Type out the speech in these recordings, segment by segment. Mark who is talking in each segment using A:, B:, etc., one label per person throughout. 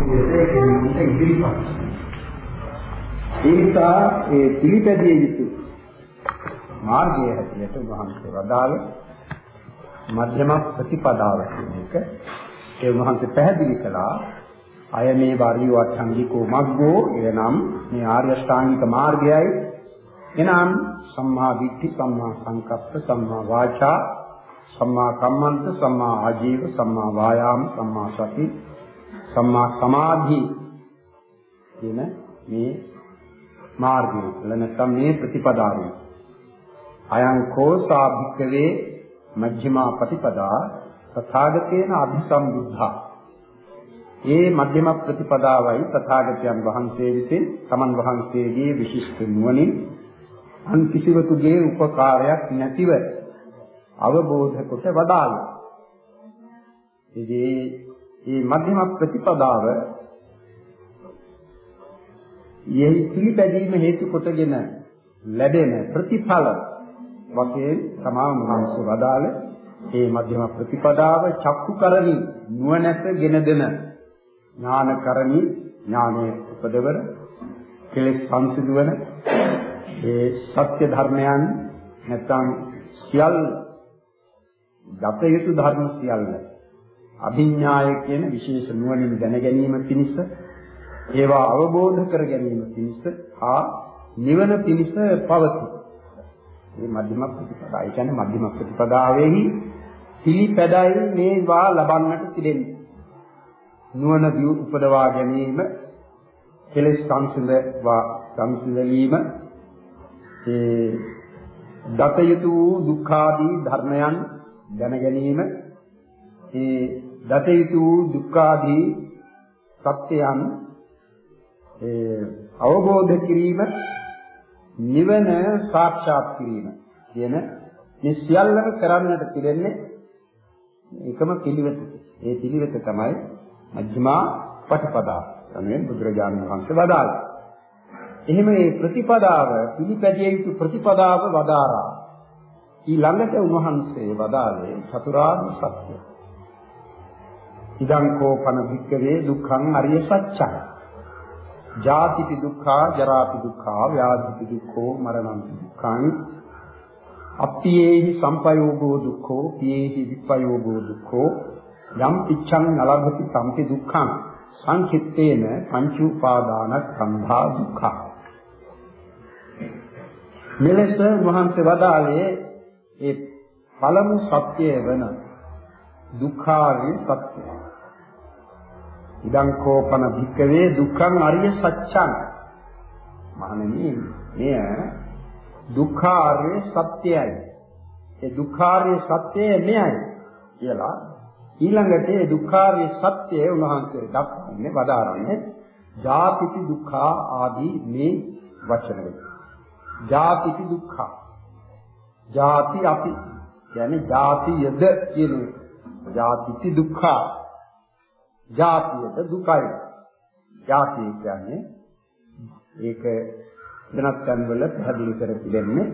A: ඒක ඉදිරිපත්. ඒ නිසා ඒ පිළිපැදිය යුතු මාර්ගය හැටියට උන්වහන්සේ වදාළ මධ්‍යම ප්‍රතිපදාව කියන එක ඒ උන්වහන්සේ පැහැදිලි කළා අය මේ වාරිය වට්ටංගිකෝ මග්ගෝ එනම් මේ ආර්ය ශ්‍රාණික මාර්ගයයි එනම් සම්මා දිට්ඨි සම්මා සංකප්ප සම්මා වාචා සම්මා කම්මන්ත සම්මා ආජීව සම්මා වායාම සම්මා සති සම්මා සමාධි කියන මේ මාර්ගය. නැත්නම් මේ ප්‍රතිපදාවයි. අයං කෝසා භික්කවේ මජ්ක්‍ධිමා ප්‍රතිපදා තථාගතේන අභිසම්බුද්ධා. ඒ මධ්‍යම ප්‍රතිපදාවයි තථාගතයන් වහන්සේ විසින් තමන් වහන්සේගේ විශිෂ්ට නුවණින් අන් කිසිවෙකුගේ උපකාරයක් නැතිව අවබෝධ කොට වදාළා. ඉතින් මේ මධ්‍යම ප්‍රතිපදාව යෙහි පිළිපැදීම හේතු කොටගෙන ලැබෙන ප්‍රතිඵල වශයෙන් තමා මහන්සි වදාළ මේ මධ්‍යම ප්‍රතිපදාව චක්කුකරණි නුවණැස ගෙන දෙන ඥානකරණි ඥානයේ උපදවර කෙලෙස් සංසිඳවන ඒ සත්‍ය ධර්මයන් නැත්නම් සියල්ල ගත යුතු ධර්ම සියල්ල අභිඥාය කියන විශේෂ නුවණින් දැන ගැනීම පිණිස ඒවා අවබෝධ කර ගැනීම පිණිස හා නිවන පිණිස පවතී. මේ මධ්‍යම ප්‍රතිපදාව. ඒ කියන්නේ මධ්‍යම ප්‍රතිපදාවෙහි පිළිපැදයි මේවා ලබන්නට තිබෙන්නේ. නුවණ දියු උපදවා ගැනීම, කෙලෙස් සංසිඳවා සංසිඳලීම, ඒ දත යුතු දුක්ඛාදී ධර්මයන් දැන ගැනීම, ඒ දත යුතු දුක්ඛාදී සත්‍යයන් ඒ අවබෝධ කිරීම නිවන සාක්ෂාත් කිරීම කියන මේ සියල්ලම කරන්නට පිළිෙන්නේ එකම පිළිවෙත. ඒ පිළිවෙත තමයි මජ්ක්‍ධිමා පටිපදා. යන්නේ බුදුරජාණන් වහන්සේ වදාළා. එහෙම මේ ප්‍රතිපදාව පිළිපැදිය යුතු ප්‍රතිපදාව වදාරා. ඊළඟට උන්වහන්සේ වදාළේ චතුරාර්ය සත්‍ය. ඉදං කෝපන වික්කවේ දුක්ඛං අරිය සත්‍යං. ජාතිපි දුක්ඛා ජරාපි දුක්ඛා ව්‍යාධිපි දුක්ඛෝ මරණං දුක්ඛං. අප්පියේහි සම්පයෝගෝ දුක්ඛෝ පියේහි විපයෝගෝ දුක්ඛෝ. යම් පිච්ඡං නලභති සම්පි දුක්ඛං. සංකිට්ඨේන පංච උපාදාන සම්භා දුක්ඛ. මෙලෙස වහන්සේ වදාළේ ඒ පළමු සත්‍යය වන දුක්ඛාරිය සත්‍යය. ඉදං කෝපන භික්කවේ දුක්ඛං අරිය සත්‍යං මහණෙනි මෙය දුක්ඛාර්ය සත්‍යයයි. ඒ දුක්ඛාර්ය සත්‍යය මෙයයි කියලා ඊළඟට ඒ දුක්ඛාර්ය සත්‍යය උන්වහන්සේ දක්වන්නේ වදාරන්නේ ජාතිපි දුක්ඛා ආදී මේ වචන වලින් ජාතිපි දුක්ඛා. ජාති අපි කියන්නේ ජාතියද කියන ජාතිපි දුක්ඛා. ජාතියද දුකයි. ජාතිය කියන්නේ ඒක වෙනත් තැන්වල පැහැදිලි කර තිබෙන්නේ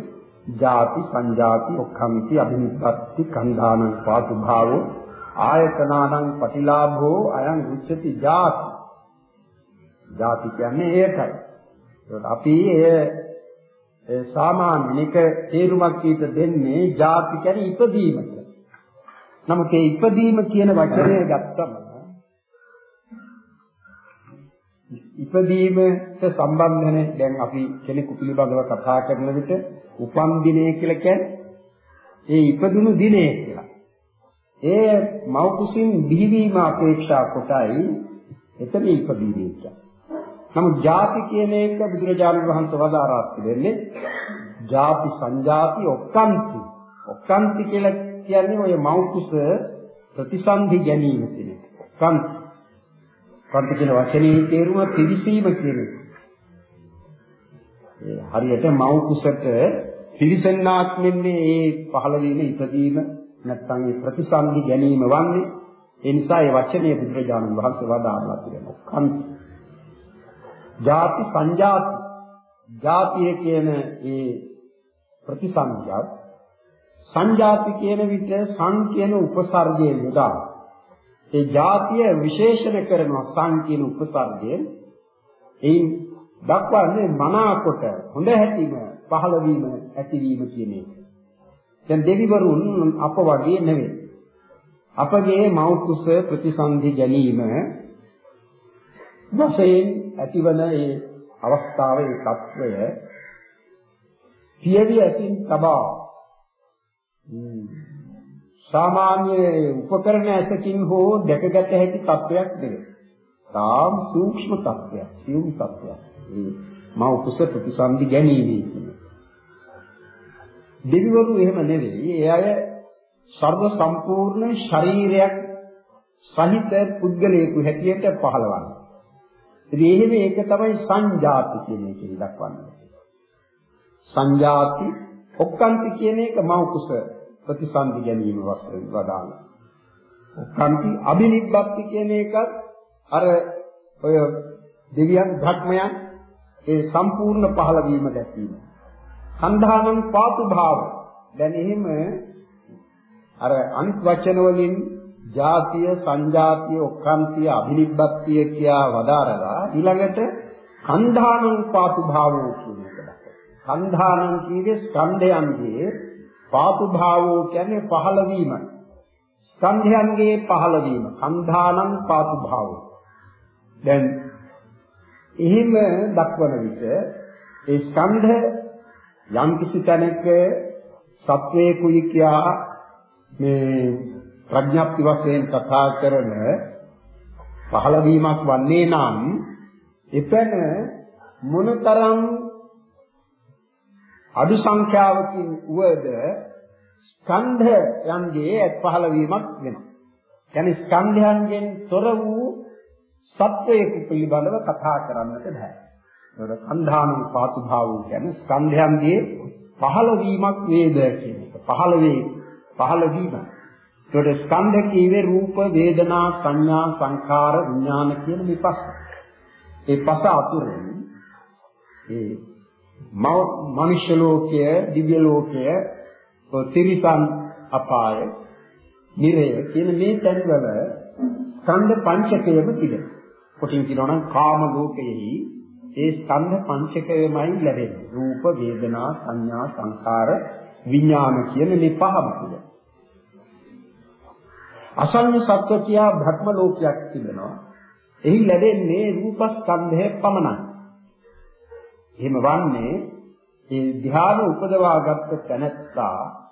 A: ජාති සංජාති ඔක්ඛම්ති අභිනිප්පත්ති කන්ධානං පාතු භාවෝ ආයතනානං පටිලාභෝ අයං උච්චති ජාති. ජාති කියන්නේ ඒකයි. ඒකට අපි ඒ සාමාන්‍යනික තේරුමක් ඊට දෙන්නේ ජාති කියන්නේ ඉපදීම කියලා. නමුත් ඒ ඉපදීම කියන වචනය ගත්තම ඉපදීමට සම්බන්ධ වෙන දැන් අපි කෙනෙකු පිළිබඳව කතා කරන විට උපන් දිනය කියලා කියන්නේ ඒ ඉපදුණු දිනය කියලා. ඒ මව් කුසින් බිහිවීම අපේක්ෂා කොටයි එතන ඉපදීම කියන්නේ. නමුත් ಜಾති කියන එක බුදුරජාණන් වහන්සේ වදාරා තිබෙන්නේ ಜಾති සංජාති ඔක්කාන්ති. ඔක්කාන්ති කියලා කියන්නේ ඔය මව් කුස ප්‍රතිසන්දි ගැනීම කියන එක. ඔක්කාන්ති කන්ත කියන වචනේ තේරුම පිවිසීම කියන එක. ඒ හරියට මව් කුසට පිවිසෙන්නාක් මෙන්නේ ඒ පහළ වීම ඉදීම නැත්නම් ඒ ප්‍රතිසන්දි ගැනීම වන්නේ ඒ නිසා ඒ වචනේ බුදුරජාණන් වහන්සේ වදාළා තියෙනවා. කන්ත. ಜಾති සංජාති. ಜಾතිය කියන ඒ ප්‍රතිසන්දියක් සංජාති කියන විට සං කියන උපසර්ගයේ යොදා ඒ જાතිය විශේෂණ කරනවා සං කියන උපසර්ගයෙන් එයින් දක්වන්නේ මනාකොට හොඳ හැටිම පහළ වීම ඇතිවීම කියන එක. දැන් දෙවිවරුන් අප වගේ නෙවෙයි. අපගේ මෞකුස ප්‍රතිසන්දි ගැනීම වශයෙන් ඇතිවන ඒ අවස්ථාවේ තත්වය පියවි ඇසින් තබා සාමාන්‍ය උපකරණ ඇසකින් හෝ දැකගත හැකි තත්වයක් නෙවෙයි. තාම සූක්ෂම තත්වයක්, සියුම් තත්වයක්. මේ මා උපස ප්‍රතිසන්දි ගැනීමේ කියන්නේ. දෙවිවරු එහෙම නෙවෙයි. ඒ අය සර්ව සම්පූර්ණ ශරීරයක් සහිත පුද්ගලයෙකු හැටියට පහළවන්නේ. ඉතින් එහෙම ඒක තමයි සංජාති කියන එකෙන් දක්වන්නේ. සංජාති ඔක්කාන්ති කියන එක මෞකුස ප්‍රතිසන්දි ගැනීම වශයෙන් වදාන. ඔක්කාන්ති අබිනිබ්බත්ති කියන එකත් අර ඔය දෙවියන් ධර්මයන් ඒ සම්පූර්ණ පහළ වීම දැක්වීම. සන්ධානං පාතු භාව. දැන් එහෙම අර අනිත් වචන වලින් ජාතිය, සංජාතිය, ඔක්කාන්තිය, අබිනිබ්බත්තිය කියා වදාරලා ඊළඟට කන්ධානං පාතු භාවෝ කියන එක දක්වනවා. කන්ධානං කියවේ ස්කන්ධයන්ගේ පාතු භාවෝ කියන්නේ පහළ වීම. ස්කන්ධයන්ගේ පහළ වීම. කන්ධානං පාතු භාවෝ. දැන් එහෙම දක්වන විට ඒ ස්කන්ධ යම් කිසි තැනක සත්වේකුයි කියා මේ ප්‍රඥාප්ති වශයෙන් කතා කරන පහළ වීමක් වන්නේ නම් එතන මොනතරම් අඩු සංඛ්‍යාවකින් උවද ස්කන්ධයන්ගේ පහළ වීමක් වෙනවා. කියන්නේ ස්කන්ධයන්ගෙන් තොර වූ සත්වයක පිළිබඳව කතා කරන්නට බෑ. ඒක කන්ධානු පාතු භාවෝ කියන්නේ ස්කන්ධයන්ගේ පහළ වීමක් වේද කියන එක. පහළ වේ පහළ වීම. ඒකට ස්කන්ධ කීවේ රූප, වේදනා, සංඥා, සංකාර, විඥාන කියන මේ පහ. ඒ පහ අතුරෙන් ඒ මනුෂ්‍ය ලෝකය, දිව්‍ය ලෝකය, තිරිසන් අපාය, නිරය කියන මේ තැන්වල ස්කන්ධ පංචකයම තිබෙනවා. කොටින් කියනවා නම් කාම ලෝකයෙහි ඒ ස්කන්ධ පංචකයමයි ලැබෙන්නේ. රූප, වේදනා, සංඥා, සංකාර, විඥාන කියන මේ පහම තිබෙනවා. අසංඥ සත්ව කියා භක්ම ලෝකයක් තිබෙනවා. එහි ලැබෙන්නේ රූපස්කන්ධය පමණයි. එහෙම වන්නේ ඒ ධ්‍යාන උපදවාගත් තැනැත්තා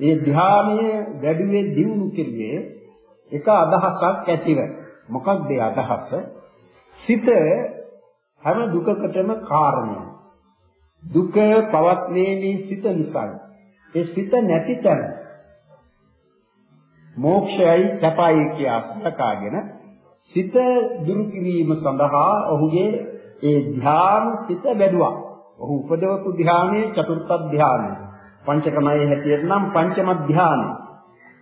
A: ඒ ධ්‍යානයේ වැඩිවේ දියුණු කෙරුවේ එක අදහසක් ඇතිව මොකක්ද ඒ අදහස සිත හැම දුකකටම කාරණය දුක පවත්නේ මේ සිත නිසායි ඒ සිත නැති තැන මෝක්ෂයයි සැපයි කියා සලකාගෙන සිත දුරු කිරීම සඳහා ඔහුගේ ඒ ධ්‍යාන සිත බැලුවා. ඔහු උපදවපු ධ්‍යානයේ චතුර්ථ ධ්‍යානය. පංචකමයේ හැටියට නම් පංචම ධ්‍යානය.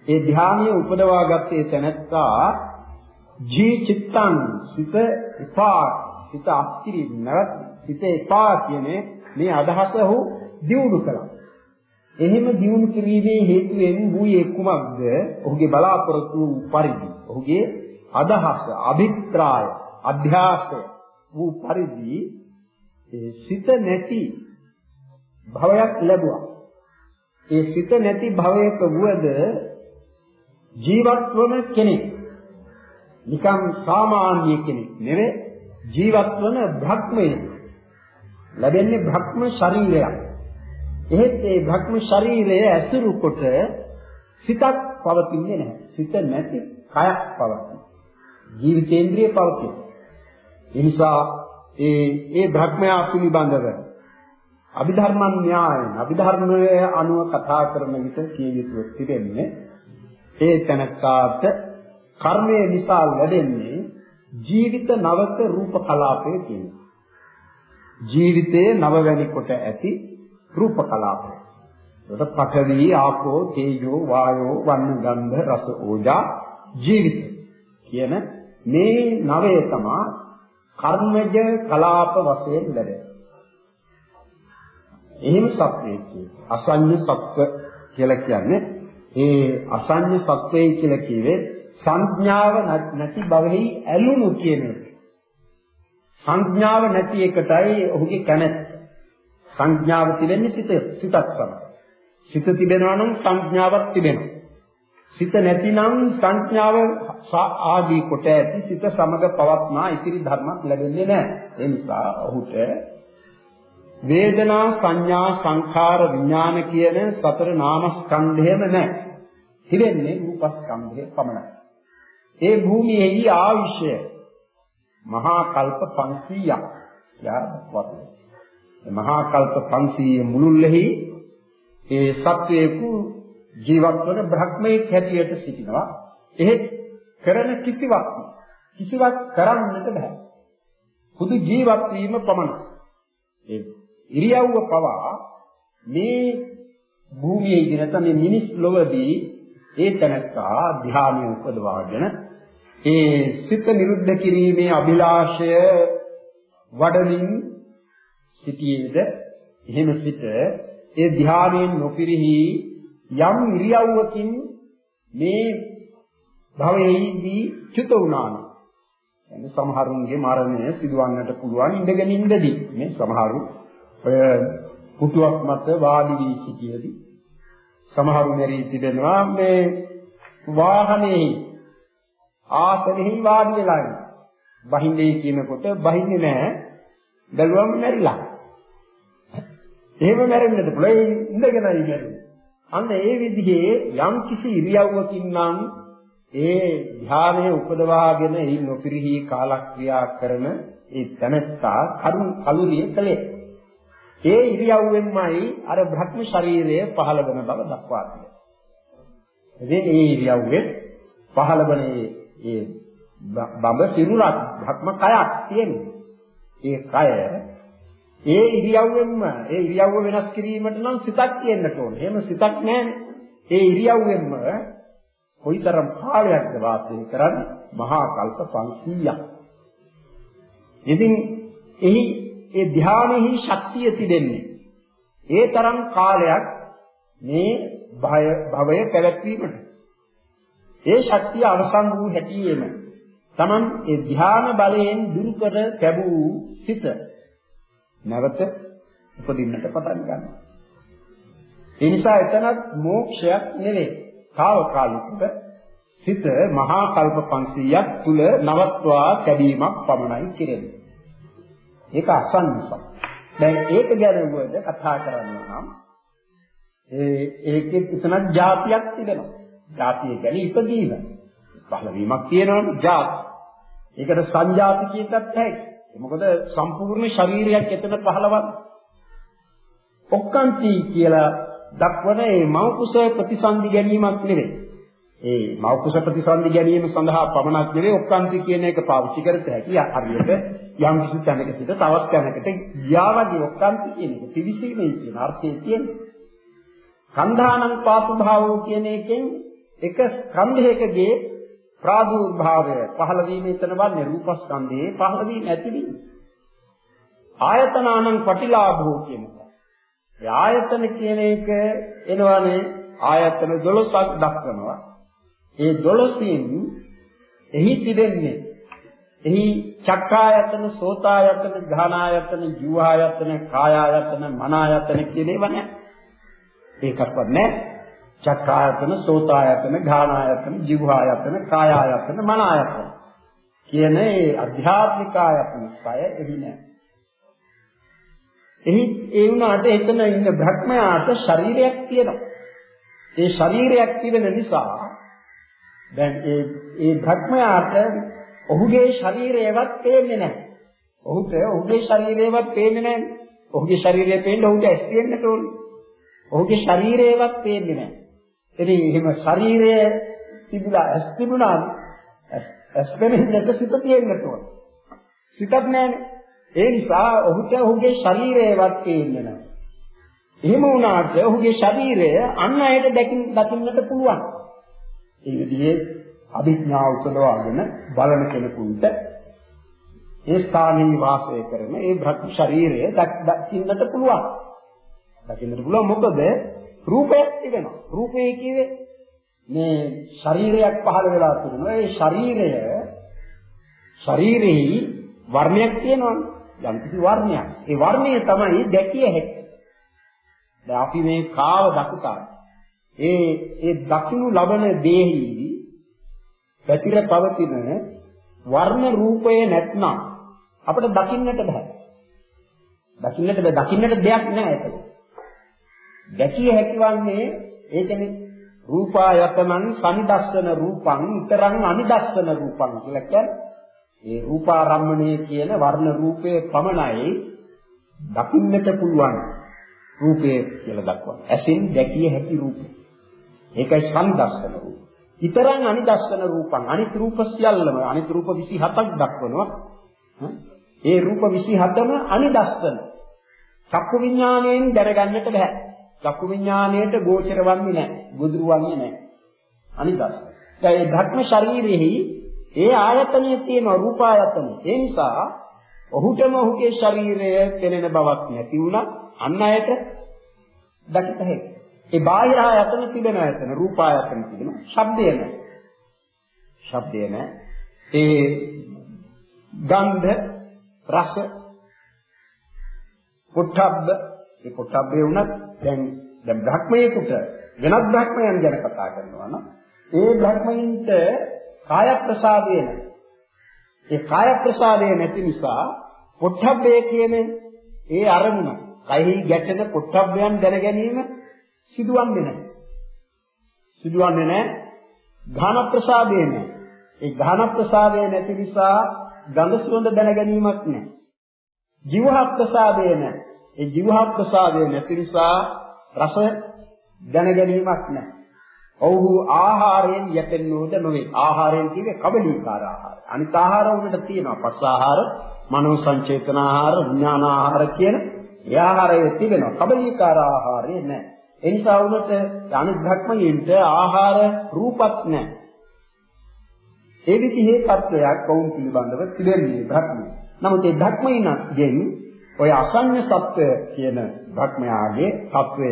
A: ඒ ධ්‍යානිය උපදවාගත්තේ තැනැත්තා ජී චිත්තං සිත එපා සිත අස්තිරි නැවත් සිත එපා කියන්නේ මේ අදහස ඔහු දියුණු කළා. එහෙම දියුණු කිරීමේ හේතුවෙන් වූයේ කුමක්ද? ඔහුගේ බලාපොරොත්තු පරිදි. ඔහුගේ අදහස, අභිප්‍රාය, අධ්‍යාසය වූ පරිදි ඒ සිත නැති භවයක් ලැබුවා. ඒ සිත නැති භවයක වුවද ජීවත් වන කෙනෙක් නිකම් සාමාන්‍ය කෙනෙක් නෙවෙයි ජීවත් වන භක්මයෙක් ලැබෙන්නේ භක්ම ශරීරයක්. එහෙත් ඒ භක්ම ශරීරය ඇසුරු කොට සිතක් පවතින්නේ නැහැ. සිත නැති කයක් පවතින. ජීවිතේන්ද්‍රිය පවතින. ඒ නිසා ඒ ඒ භක්මයා පිළිබඳව අභිධර්ම න්‍යායන අභිධර්මයේ අනුව කතා කරන විට කිය යුතු තිබෙන්නේ ඒ තැනකාට කර්මය නිසා ලැබෙන්නේ ජීවිත නවක රූප කලාපය කියනවා. ජීවිතයේ නවවැනි කොට ඇති රූප කලාපය. ඒකට පඨවි, ආපෝ, තේජෝ, වායෝ, වන්න, ගන්ධ, රස, ඕජා ජීවිත කියන මේ නවය තමයි කර්මජ කලාප වශයෙන් ලැබෙන්නේ. එහෙම සත්‍යයක් කියන්නේ අසඤ්ඤ සත්ව කියලා කියන්නේ ඒ අසඤ්ඤ සත්වය කියලා කියේ සංඥාව නැති බවෙහි ඇලුණු කියන එක. සංඥාව නැති එකටයි ඔහුගේ කැමැත්ත. සංඥාව තිබෙන්නේ සිත සිතක් සමග. සිත තිබෙනවා නම් සංඥාවක් තිබෙනවා. සිත නැතිනම් සංඥාව ආදී කොට ඇති සිත සමග පවත්නා ඉතිරි ධර්මයක් ලැබෙන්නේ නැහැ. ඒ නිසා ඔහුට වේදනා සංඥා සංඛාර විඥාන කියන සතර නාමස්කන්ධයම නැහැ. තිබෙන්නේ රූපස්කන්ධය පමණයි. ඒ භූමියේහි ආයුෂය මහා කල්ප 500ක් යාවත්ව. මහා කල්ප 500 මුළුල්ලෙහි ඒ සත්වයේකු ජීවත් වන බ්‍රහ්මයේ හැටියට සිටිනවා. එහෙත් කරන කිසිවක් කිසිවක් කරන්නට බෑ. පුදු ජීවත් වීම පමණයි. ඒ ඉරියව්ව පවා මේ භූමියේ නැත්නම් මේ මිනිස් ලොවදී ඒ තැනත්තා ධ්‍යානය උපදවාගෙන ඒ සිත නිරුද්ධ කිරීමේ අභිලාෂය වඩමින් සිටියේද එහෙම සිට ඒ ධ්‍යානයෙන් නොපිරිහි යම් ඉරියව්වකින් මේ භවයේදී චුත වුණානේ. එන්නේ සමහරුන්ගේ මරණය සිදුවන්නට පුළුවන් ඉඳගෙන ඉඳදී. මේ සමහරු ඔය පුටුවක් මත වාඩි වී සිටියේදී සමහරු මෙරී තිබෙනවා මේ වාහනේ ආසනෙහි වාඩි වෙලා ඉන්න. බහින්නේ කියනකොට බහින්නේ නැහැ. බැලුවම මැරිලා. එහෙම මැරෙන්නට පුළුවන් ඉඳගෙනයි මැරෙන්නේ. අන්න ඒ විදිහේ යම් කිසි ඉරියව්වකින් නම් ඒ ධානයේ උපදවාගෙන ඒ නොපිරිහි කාලක්‍රියා කරන ඒ තනත්තා කරුණ කලුරිය කලේ. ඒ ඉරියව්වෙන්මයි අර භ්‍රම ශරීරය පහළ වෙන බව දක්වා තියෙනවා. ඉතින් ඒ ඉරියව්වෙන් පහළ වෙන ඒ බඹ සිරුරක් භ්‍රම කයක් තියෙනවා. ඒ කය ඒ ඉරියව්වෙන්ම ඒ ඉරියව්ව වෙනස් කිරීමට නම් සිතක් තියෙන්නට ඕනේ. එහෙම සිතක් නැහැනේ. ඒ ඉරියව්වෙන්ම කොයිතරම් කාලයක්ද වාසය කරන්නේ? මහා කල්ප 500ක්. ඉතින් එහි ඒ ධානයෙහි ශක්තිය තිබෙන්නේ. ඒ තරම් කාලයක් මේ භය භවය පැවැත්වීමට. ඒ ශක්තිය අවසන් වූ හැටියෙම Taman ඒ ධාන බලයෙන් දුරු කර ලැබූ සිත නැවත උපදින්නට පටන් ගන්නවා. ඒ නිසා එතනත් මෝක්ෂයක් නෙවෙයි. తాවකාලිකව සිත මහා කල්ප 500ක් තුල නවත්වා කැඩීමක් පමණයි කෙරෙන්නේ. ඒක අසන්නසක්. දැන් ඒක ගැන වුණද කතා කරනවා නම් ඒ ඒකෙත් එතනක් જાතියක් තිබෙනවා. જાතිය කියන්නේ ඉපදීම. පහළ වීමක් තියෙනවනේ જાති. ඒකට සංජාති කියනකත් හැයි. මොකද සම්පූර්ණ ශරීරයක් එතන පහළවන්නේ. ඔක්කන්ති කියලා දක්වන මේ මෞකුස ප්‍රතිසන්දි ගැනීමක් නෙවෙයි. ඒ මෞකුස ප්‍රතිසන්දි ගැනීම සඳහා පමණක් නෙවෙයි ඔක්කාන්ති කියන එක පාවිච්චි කරත හැකි. හරියට යම් කිසි තැනක සිට තවත් තැනකට ගියා වගේ ඔක්කාන්ති කියන එක පිවිසීමේ කියන අර්ථය තියෙනවා. කන්ධානං පාප භාවෝ කියන එකෙන් එක ස්කන්ධයකගේ ප්‍රාදුර්භාවය පහළ වීම එතන වන්නේ රූපස්කන්ධයේ පහළ වීම ඇතිවීම. ආයතනානං පටිලාභෝ කියනවා. ඒ ආයතන කියන එක එනවනේ ආයතන 12ක් දක්වනවා. ඒ 12න් එහි තිබෙන්නේ එහි චක්කායතන, සෝතායතන, ඝානායතන, ජීවායතන, කායායතන, මනායතන කියන ඒවා නෑ. ඒකක්වත් නෑ. චක්කායතන, සෝතායතන, ඝානායතන, જીවහායතන, කායායතන, මනායතන කියන ඒ අධ්‍යාත්මික ආයතන සය එහි නැහැ. එහි ඒ වුණාට එතන ඉන්න භ්‍රමයාට ශරීරයක් තියෙනවා. ඒ ශරීරයක් තිබෙන නිසා දැන් ඒ ඒ භ්‍රමයාට ඔහුගේ ශරීරයවත් පේන්නේ නැහැ. ඔහුට ඔහුගේ ශරීරයවත් පේන්නේ නැහැ. ඔහුගේ ශරීරය පේන්න ඔහුට ඇස් තියෙන්නට ඕනේ. ඔහුගේ ශරීරයවත් පේන්නේ නැහැ. ඉතින් එහෙම ශරීරය තිබුණා ඇස් තිබුණා ඇස් වෙනෙන්නට සිත තියෙන්නට ඕන. සිතක් නැහැනේ. ඒ නිසා ඔහුට ඔහුගේ ශරීරයවත් පේන්නේ නැහැ. එහෙම වුණාට ඔහුගේ ශරීරය අන් අයට දකින් දකින්නට පුළුවන්. ඒ විදිහේ අභිඥාව උපදවාගෙන බලන කෙනෙකුට ඒ ස්ථානයේ වාසය කරන ඒ භක්ති ශරීරය දකින්නට පුළුවන්. දකින්නට පුළුවන් මොකද රූපයක් තිබෙනවා. රූපේ කියවේ මේ ශරීරයක් පහළ වෙලා තිබුණා. ඒ ශරීරය ශරීරෙහි වර්ණයක් තියෙනවනේ. යම්කිසි වර්ණයක්. ඒ වර්ණය තමයි දැකිය හැකි. දැන් අපි මේ කාව දකුතා. ඒ ඒ දකින්නු ලබන දේහි පැතිර පවතින වර්ණ රූපය නැත්නම් අපිට දකින්නට බෑ. දකින්නට බෑ. දකින්නට දෙයක් නෑ ඒක. දැකිය හැකිවන්නේ ඒ කියන්නේ රූපායතනං සනිදස්සන රූපං ඊතරං අනිදස්සන රූපං කියලා කියන්නේ ඒ රූපාරම්මණය කියන වර්ණ රූපයේ පමණයි දකින්නට පුළුවන් රූපය කියලා දක්වනවා. ඇසින් දැකිය හැකි රූපය. ඒකයි සනිදස්සන රූපය. ඊතරං අනිදස්සන රූපං අනිත් රූප සියල්ලම අනිත් රූප 27ක් දක්වනවා. ඒ රූප 27ම අනිදස්සන. චක්කු විඥාණයෙන් දැනගන්නට බෑ. චක්කු විඥාණයට ගෝචර වන්නේ නැහැ. ගොදුරු වන්නේ නැහැ. අනිදස්සන. දැන් මේ ධර්ම ශරීරෙහි ඒ ආයතනය තියෙන රූප ආයතනය. ඒ නිසා ඔහුටම ඔහුගේ ශරීරය පෙනෙන බවක් නැති වුණා අන් අයට දකිත හැකියි. ඒ බාහිර ආයතන තිබෙන ආයතන රූප ආයතන තිබෙන ශබ්දය නැහැ. ශබ්දය නැහැ. ඒ ගන්ධ රස පොට්ටබ්බ ඒ පොට්ටබ්බේ වුණත් දැන් දැන් බ්‍රහ්මයේකට වෙනත් බ්‍රහ්මයන් ගැන කතා කරනවා නම් ඒ බ්‍රහ්මයින්ට කාය ප්‍රසාදය නැහැ. ඒ කාය ප්‍රසාදය නැති නිසා පොට්ටබ්බේ කියන ඒ අරමුණ කයෙහි ගැටෙන පොට්ටබ්බයන් දැන ගැනීම සිදුවන්නේ නැහැ. සිදුවන්නේ නැහැ. ඝාන ප්‍රසාදය නැහැ. ඒ ඝාන ප්‍රසාදය නැති නිසා ගඳ සුවඳ දැන ගැනීමක් නැහැ. ජීවහ ප්‍රසාදය නැහැ. ඒ ජීවහ ප්‍රසාදය නැති නිසා රස දැන ගැනීමක් නැහැ. ඔව්හු ආහාරයෙන් යැපෙන්නෝද නොවේ. ආහාරයෙන් කිව්වේ කබලීකාර ආහාර. අනිත් ආහාර උනට තියෙනවා. පස් ආහාර, මනෝ සංචේතන ආහාර, විඥාන ආහාර කියන ඒ ආහාරය තිබෙනවා. කබලීකාර ආහාරය නැහැ. ඒ නිසා උනට අනිත් භක්මයෙන්ට ආහාර රූපත් නැහැ. ඒ විදිහේ තත්වයක් වුන් පිළිබඳව තිබෙන්නේ භක්මය. නමුත් ඒ භක්මයින්ගෙන් ඔය අසඤ්ඤ සත්‍ය කියන භක්මයාගේ తත්වය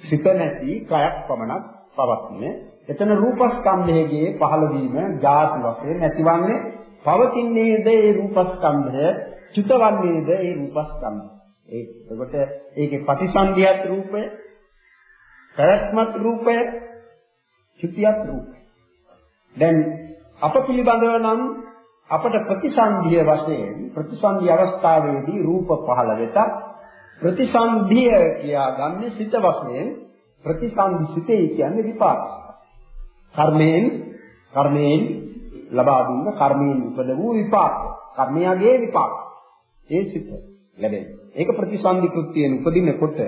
A: සිත නැති කයක් පමණක් පවත්නේ. එතන රූපස්කන්ධයේ පහළ වීම ජාති වශයෙන් නැතිවන්නේ පවතින්නේද ඒ රූපස්කන්ධය චුතවන්නේද ඒ රූපස්කන්ධය. ඒ එතකොට ඒකේ ප්‍රතිසන්දියත් රූපය පැවැත්මත් රූපය චුතියත් රූපය. දැන් අප පිළිබඳව නම් අපට ප්‍රතිසන්දිය වශයෙන් ප්‍රතිසන්දි අවස්ථාවේදී රූප පහළ වෙත ප්‍රතිසන්දිය කියා ගන්න සිත වශයෙන් ප්‍රතිසන්දි සිතේ කියන්නේ විපාක. කර්මයෙන් කර්මයෙන් ලබා දුන්න කර්මයෙන් උපද වූ විපාක. කර්මයාගේ විපාක. ඒ සිත ලැබෙන්නේ. ඒක ප්‍රතිසන්දි කෘත්‍යයෙන් උපදිනකොට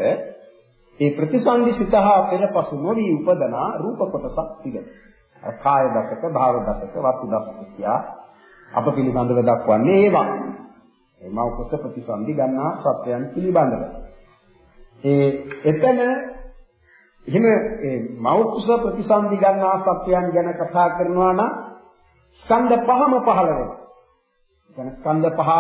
A: ඒ ප්‍රතිසන්දි සිතහා පෙරපසු නොවි උපදනා රූප කොටසක් තිබෙනවා. කාය දසක, භාව දසක, වස්තු දසක කියා අප පිළිබඳව දක්වන්නේ ඒවා. ඒ මෞකස ප්‍රතිසන්දි ගන්නා සත්‍යයන් පිළිබඳව. ඒ එතන එහෙම ඒ මෞකස ප්‍රතිසන්දි ගන්නා සත්‍යයන් ගැන කතා කරනවා නම් ස්කන්ධ පහම පහළ වෙනවා. දැන් ස්කන්ධ පහ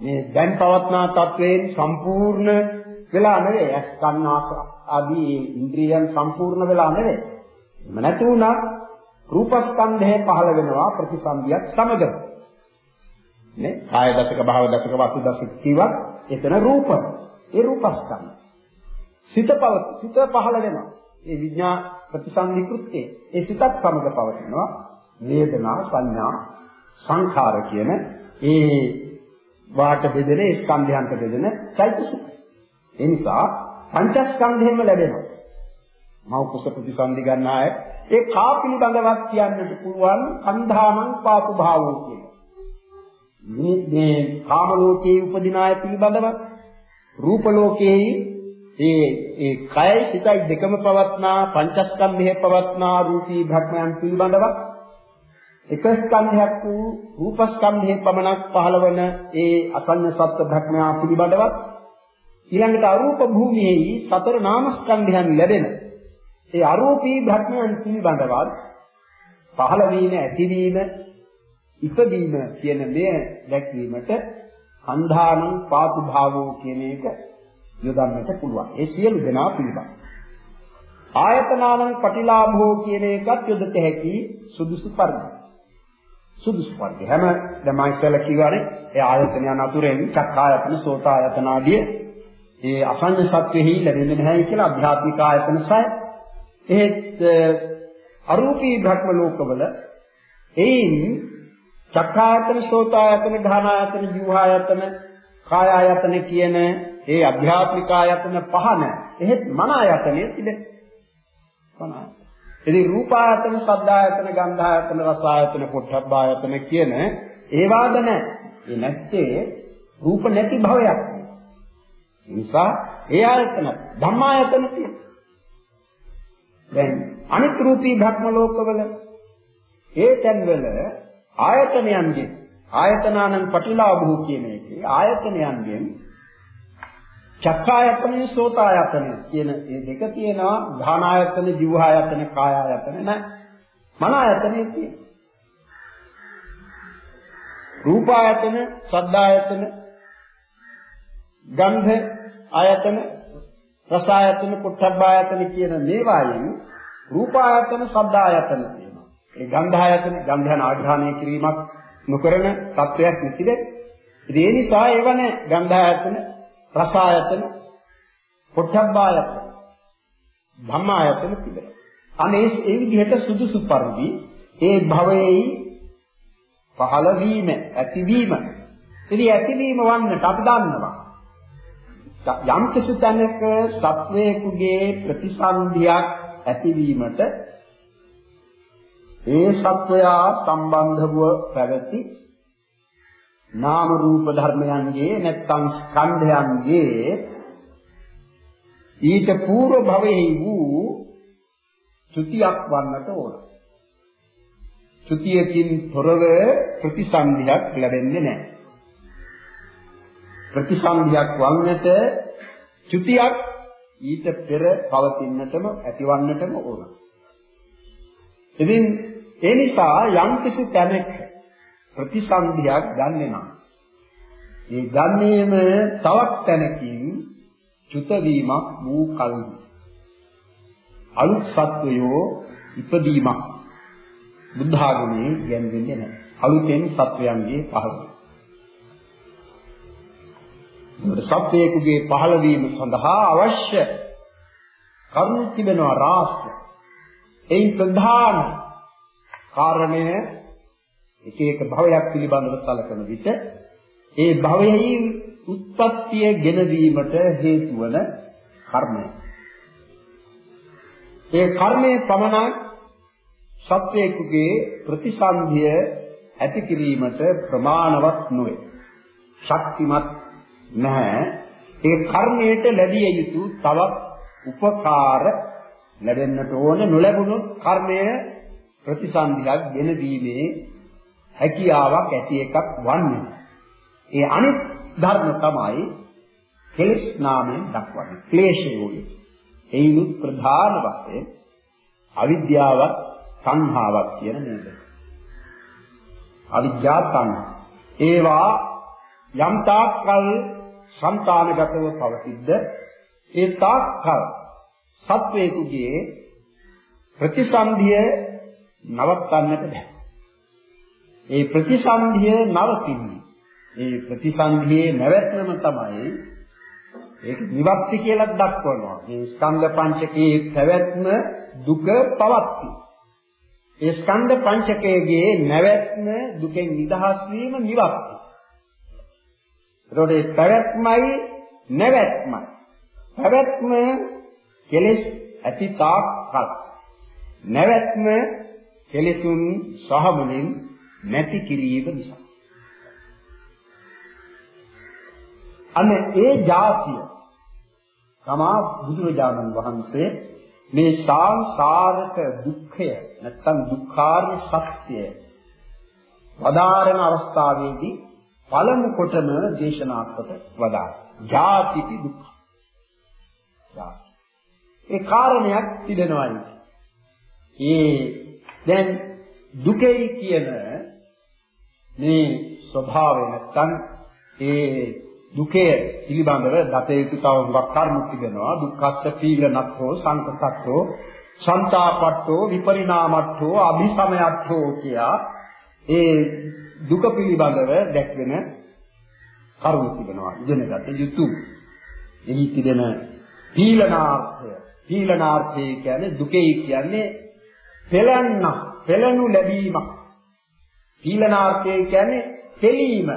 A: මේ දැන් පවත්නා තත්වයෙන් සම්පූර්ණ වෙලා නෙවෙයි අස්කන්නාස ආදී ඉන්ද්‍රියයන් සම්පූර්ණ වෙලා නෙවෙයි. එම නැති වුණා රූපස්කන්ධය පහළ වෙනවා ප්‍රතිසන්දියක් සමගම. නේ කාය දශක භාව දශක වස්තු දශක කිව්වත් එතන රූප. ඒ රූපස්කන්ධ. සිත පව සිත පහළ වෙනවා. ඒ විඥා ප්‍රතිසන්දි කෘත්‍යය. ඒ සිතත් සමග පවතිනවා. වේදනා සංඥා සංඛාර කියන ඒ වාට බෙදෙන ස්කන්ධයන්ට බෙදෙන චෛතසික. ඒ නිසා පංචස්කන්ධයෙන්ම ලැබෙනවා. මව කුස ප්‍රතිසන්දි ගන්න අය ඒ කා පිළිබඳවත් කියන්නට පුළුවන් කන්ධාමං පාපු භාවෝ කියන. මේ මේ කාම ලෝකයේ උපදින අය පිළිබඳව රූප ලෝකයේ ඒ ඒ කයයි සිතයි දෙකම පවත්නා පංචස්කන්ධයේ පවත්නා රූපී භක්මයන් පිළිබඳව එක ස්කන්ධයක් වූ රූපස්කන්ධයේ පමණක් පහළවන ඒ අසඤ්ඤ සත්ත්ව භක්මයා පිළිබඳවත් ඊළඟට අරූප භූමියේහි සතර නාමස්කන්ධයන් ලැබෙන ඒ අරූපී භක්මයන් පිළිබඳවත් පහළ වීම ඇතිවීම ඉපදීම කියන මෙය දැක්වීමට අන්ධානං පාතු භාවෝ කියන එක යොදන්නට පුළුවන්. ඒ සියලු දෙනා පිළිබඳ. ආයතනානං පටිලාභෝ කියන එකත් යොදත හැකි සුදුසු පරිදි. සුදුසු පරිදි. හැම දැන් මම ඉස්සෙල්ලා කිව්වානේ ඒ ආයතනයන් අතුරෙන් චක්කායතන, සෝතායතන ආදී ඒ අසංඥ සත්‍යෙහි ලැබෙන්නේ නැහැ කියලා අධ්‍යාත්මික ආයතන සය. එහෙත් අරූපී භක්ම ලෝකවල එයින් චක්කායතන, සෝතායතන, ධානායතන, ජීවහායතන, කායායතන කියන ඒ අධ්‍යාත්මික ආයතන පහන එහෙත් මන ආයතනය තිබෙනවා. මන ඉතින් රූපායතන, සද්දායතන, ගන්ධායතන, රසායතන, පොට්ටබ්බායතන කියන ඒවාද නැහැ. ඒ නැත්තේ රූප නැති භවයක්. නිසා ඒ ආයතන ධම්මායතන තියෙනවා. දැන් අනිත් රූපී භක්ම ලෝකවල ඒ තැන්වල ආයතනයන්ගෙන් ආයතනානං පටිලාභෝ කියන එකේ ආයතනයන්ගෙන් චක්කායතන සෝතායතන කියන මේ දෙක තියෙනවා. ධානායතන ජීවහායතන කායායතන නෑ. මන ආයතනෙ තියෙනවා. රූපායතන සද්දායතන ගන්ධ ආයතන රසායතන පුට්ඨබ්බායතන කියන මේවායින් රූපායතන සද්දායතන තියෙනවා ඒ ගන්ධායතන ගන්ධයන් ආග්‍රහණය කිරීමක් නොකරන තත්වයක් නැතිද ඒ නිසා ඒවනේ ගන්ධායතන රසායතන පොට්ටබ්බායතන ධම්මායතන තිබෙනවා. අනේ ඒ විදිහට සුදුසු පරිදි ඒ භවයේ පහළ වීම ඇතිවීම ඉතින් ඇතිවීම වන්නට අපි දන්නවා. යම් කිසි තැනක සත්වයකගේ ප්‍රතිසන්දියක් ඇතිවීමට ඒ සත්වයා සම්බන්ධව පැවති නාම රූප ධර්මයන්ගේ නැත්නම් ස්කන්ධයන්ගේ ඊට పూర్ව භවයේ වූ ත්‍ෘතියක් වන්නට ඕන. ත්‍ෘතියකින් තොරව ප්‍රතිසන්දියක් ලැබෙන්නේ නැහැ. ප්‍රතිසන්දියක් වන්නට ත්‍ෘතියක් ඊට පෙර පවතින්නටම ඇතිවන්නටම ඕන. ඉතින් ඒ නිසා යම් කිසි තැනක ප්‍රතිසන්දියක් ගන්නෙ නම් ඒ ගන්නේම තවත් තැනකින් චුත වීමක් වූ කල්හි අලුත් සත්වයෝ ඉපදීමක් බුද්ධ ආගමේ ගැන්වෙන්නේ නැහැ. අලුතෙන් සත්වයන්ගේ පහළ වීම. සත්වයෙකුගේ පහළ වීම සඳහා අවශ්‍ය කරුණු තිබෙනවා රාශිය. එයින් ප්‍රධාන කාරණය එක එක භවයක් පිළිබඳව සැලකන විට ඒ භවයෙහි උත්පත්තිය ගෙනවීමට හේතු වන කර්මය. ඒ කර්මයේ පමණක් සත්වයකගේ ප්‍රතිසන්දිය ඇති කිරීමට ප්‍රමාණවත් නොවේ. ශක්තිමත් නැහැ. ඒ කර්මයට ලැබිය යුතු තවත් උපකාර ලැබෙන්නට ඕන නොලැබුණොත් කර්මය ප්‍රතිසන්දියක් ගෙන දීමේ හැකියාවක් ඇති එකක් වන්නේ. ඒ අනිත් ධර්ම තමයි කෙලස් නාමයෙන් දක්වන්නේ. ක්ලේශයෝයි. එයින් ප්‍රධාන වශයෙන් අවිද්‍යාවත් සංහාවක් කියන නේද? අවිද්‍යා සංහා. ඒවා යම් තාක්කල් సంతానගතව පවතිද්ද ඒ තාක්කල් සත්වේකුගේ ප්‍රතිසන්ධිය නවත්තන්නට බෑ. ඒ ප්‍රතිසන්ධිය නවතින්නේ. ඒ ප්‍රතිසන්ධියේ නැවැත්ම තමයි ඒක නිවප්ති කියලා දක්වනවා. මේ ස්කන්ධ පංචකයේ පැවැත්ම දුක පවත්ති. ඒ ස්කන්ධ පංචකයේගේ නැවැත්ම දුකෙන් නිදහස් වීම නිවප්ති. එතකොට ඒ පැවැත්මයි නැවැත්මයි. පැවැත්ම කෙලෙස් ඇති තාක්කල් නැවැත්ම කෙලෙසුන් සහ මුලින් නැති කිරීම නිසා. අන්න ඒ જાතිය තමා බුදුරජාණන් වහන්සේ මේ සාංසාරික දුක්ඛය නැත්තම් දුක්ඛාර්ය සත්‍යය වදාරන අවස්ථාවේදී පළමු කොටම දේශනා කොට වදා. ජාතිපි දුක්ඛ. ඒ කාරණයක් තිබෙනවායි. ඒ දැන් දුකයි කියන මේ ස්වභාවය නැත්තම් ඒ දුකේ පිළිබඳව දත යුතු තව හුඟක් කරුණු තිබෙනවා දුක්ඛස්ස පීලනත්ෝ සංකතත්ෝ සන්තාපට්ඨෝ විපරිණාමට්ඨෝ අபிසමයට්ඨෝ කියා ඒ දුක පිළිබඳව දැක්වෙන කරුණු තිබෙනවා. ඉගෙනගත යුතු. එහි තිබෙන පීලනාර්ථය. පීලනාර්ථය කියන්නේ දුකේ කියන්නේ පෙළන්න පෙළනු ලැබීමක්. පීලනාර්ථය කියන්නේ කෙලීම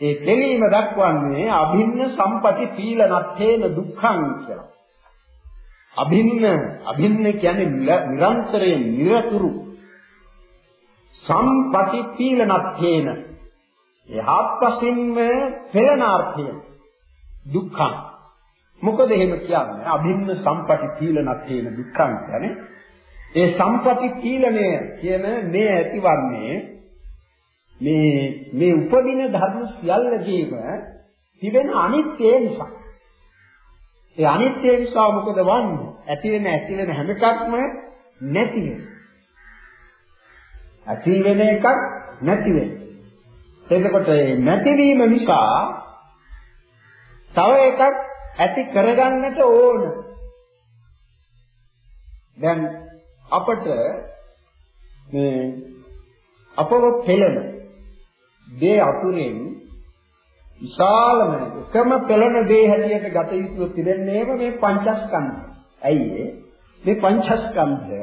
A: ඒ කෙලීම දක්වන්නේ අභින්න සම්පති පීලනත්තේන දුක්ඛං කියලා. අභින්න අභින්න කියන්නේ නිරන්තරයෙන් නිරතුරු. සම්පති පීලනත්තේන එහාත්පසින්ම පෙළනාර්ථය දුක්ඛං මොකද එහෙම කියන්නේ අභින්න සම්පති පීලනත්තේන දුක්ඛං කියන්නේ ඒ සම්පති පීලනය කියන මේ ඇතිවන්නේ මේ මේ උපදින ධර්ම සියල්ලකීම තිබෙන අනිත්‍ය නිසා. ඒ අනිත්‍ය නිසා මොකද වන්නේ? ඇති වෙන ඇති වෙන හැම එකක්ම නැති වෙන. ඇති වෙන එකක් නැති වෙන. එතකොට මේ නැතිවීම නිසා තව එකක් ඇති කරගන්නට ඕන. දැන් අපට මේ අපව පෙළෙන දේ අතුරෙන් විශාලම එකම පෙළෙන දේ හැටියට ගත යුතු තිබෙන්නේම මේ පංචස්කන්ධය. ඇයි මේ පංචස්කන්ධය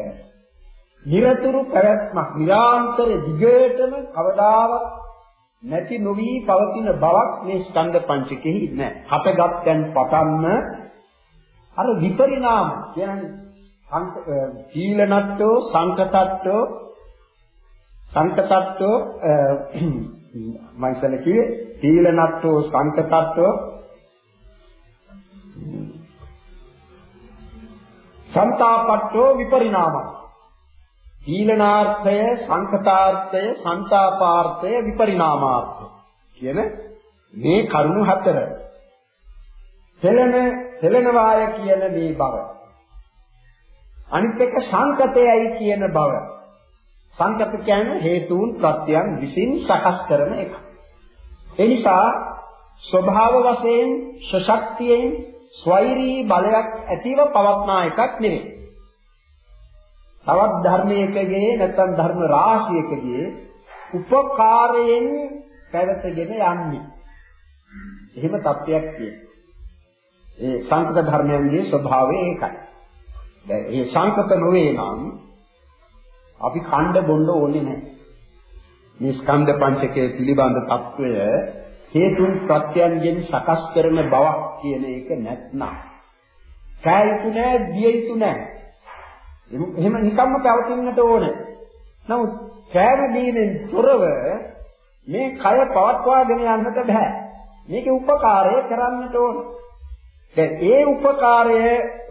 A: නිරතුරු පැවැත්මක් නිරාන්තර දිගටම කවදාවත් නැති නොවි පවතින බවක් මේ ස්කන්ධ පංචකෙහි නැහැ. හටගත්යන් පටන්ම අර විපරිණාම කියන්නේ සීලනත්තෝ සංකතත්තෝ සංකතත්තෝ මම ඉතල කිව්වේ සීලනත්තෝ සංකතත්තෝ සංතාපට්ඨෝ විපරිණාමං සීලනාර්ථය සංකතාර්ථය සංතාපාර්ථය විපරිණාමාර්ථය කියන මේ කරුණු හතර සෙලන සෙලනවාය කියන මේ බව අනිත් එක සංකතයයි කියන බව සංකත කියන්නේ හේතුන් ප්‍රත්‍යයන් විසින් සකස් කරන එක. ඒ නිසා ස්වභාව වශයෙන් ශක්තියෙන් ස්වෛරී බලයක් ඇතිව පවත්නා එකක් නෙවෙයි. තවත් ධර්මයකගේ නැත්නම් ධර්ම රාශියකගේ උපකාරයෙන් පැවතගෙන යන්නේ. එහෙම තත්වයක් තියෙනවා. ඒ සංකත ධර්මයන්ගේ ස්වභාවය ඒකයි. දැන් මේ සංකත නොවේ නම් අපි ඛණ්ඩ බොණ්ඩ ඕනේ නැහැ. මේ ස්කන්ධ පංචකය පිළිබඳ తত্ত্বය හේතුන් ප්‍රත්‍යයන්ගෙන් සකස් කරන බවක් කියන එක නැත්නම් කැයිතු නැහැ, දියිතු නැහැ. එහෙම නිකම්ම පැවතින්නට ඕනේ. නමුත් කෑම දීමෙන් තොරව මේ කය පවත්වාගෙන යන්නට බෑ. මේකේ උපකාරය කරන්නට ඕනේ. දැන් ඒ උපකාරය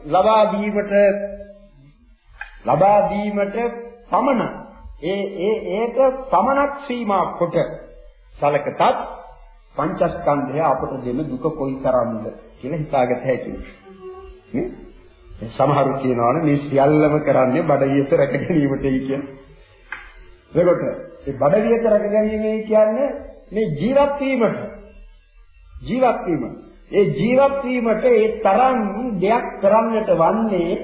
A: ලබා දීමට ලබා දීමට පමණ ඒ ඒ ඒක පමණක් සීමා කොට සලකතත් පංචස්කන්ධය අපට දෙන දුක කොයිතරම්ද කියලා හිතාගත හැකියි. නේ? සමහරු කියනවානේ මේ සියල්ලම කරන්නේ බඩවියත රැක ගැනීමටයි කියන. එතකොට මේ බඩවියත රැක ගැනීම කියන්නේ මේ ජීවත් වීමට ජීවත් වීම. ඒ ජීවත් වීමට ඒ තරම් දෙයක් කරන්නට වන්නේ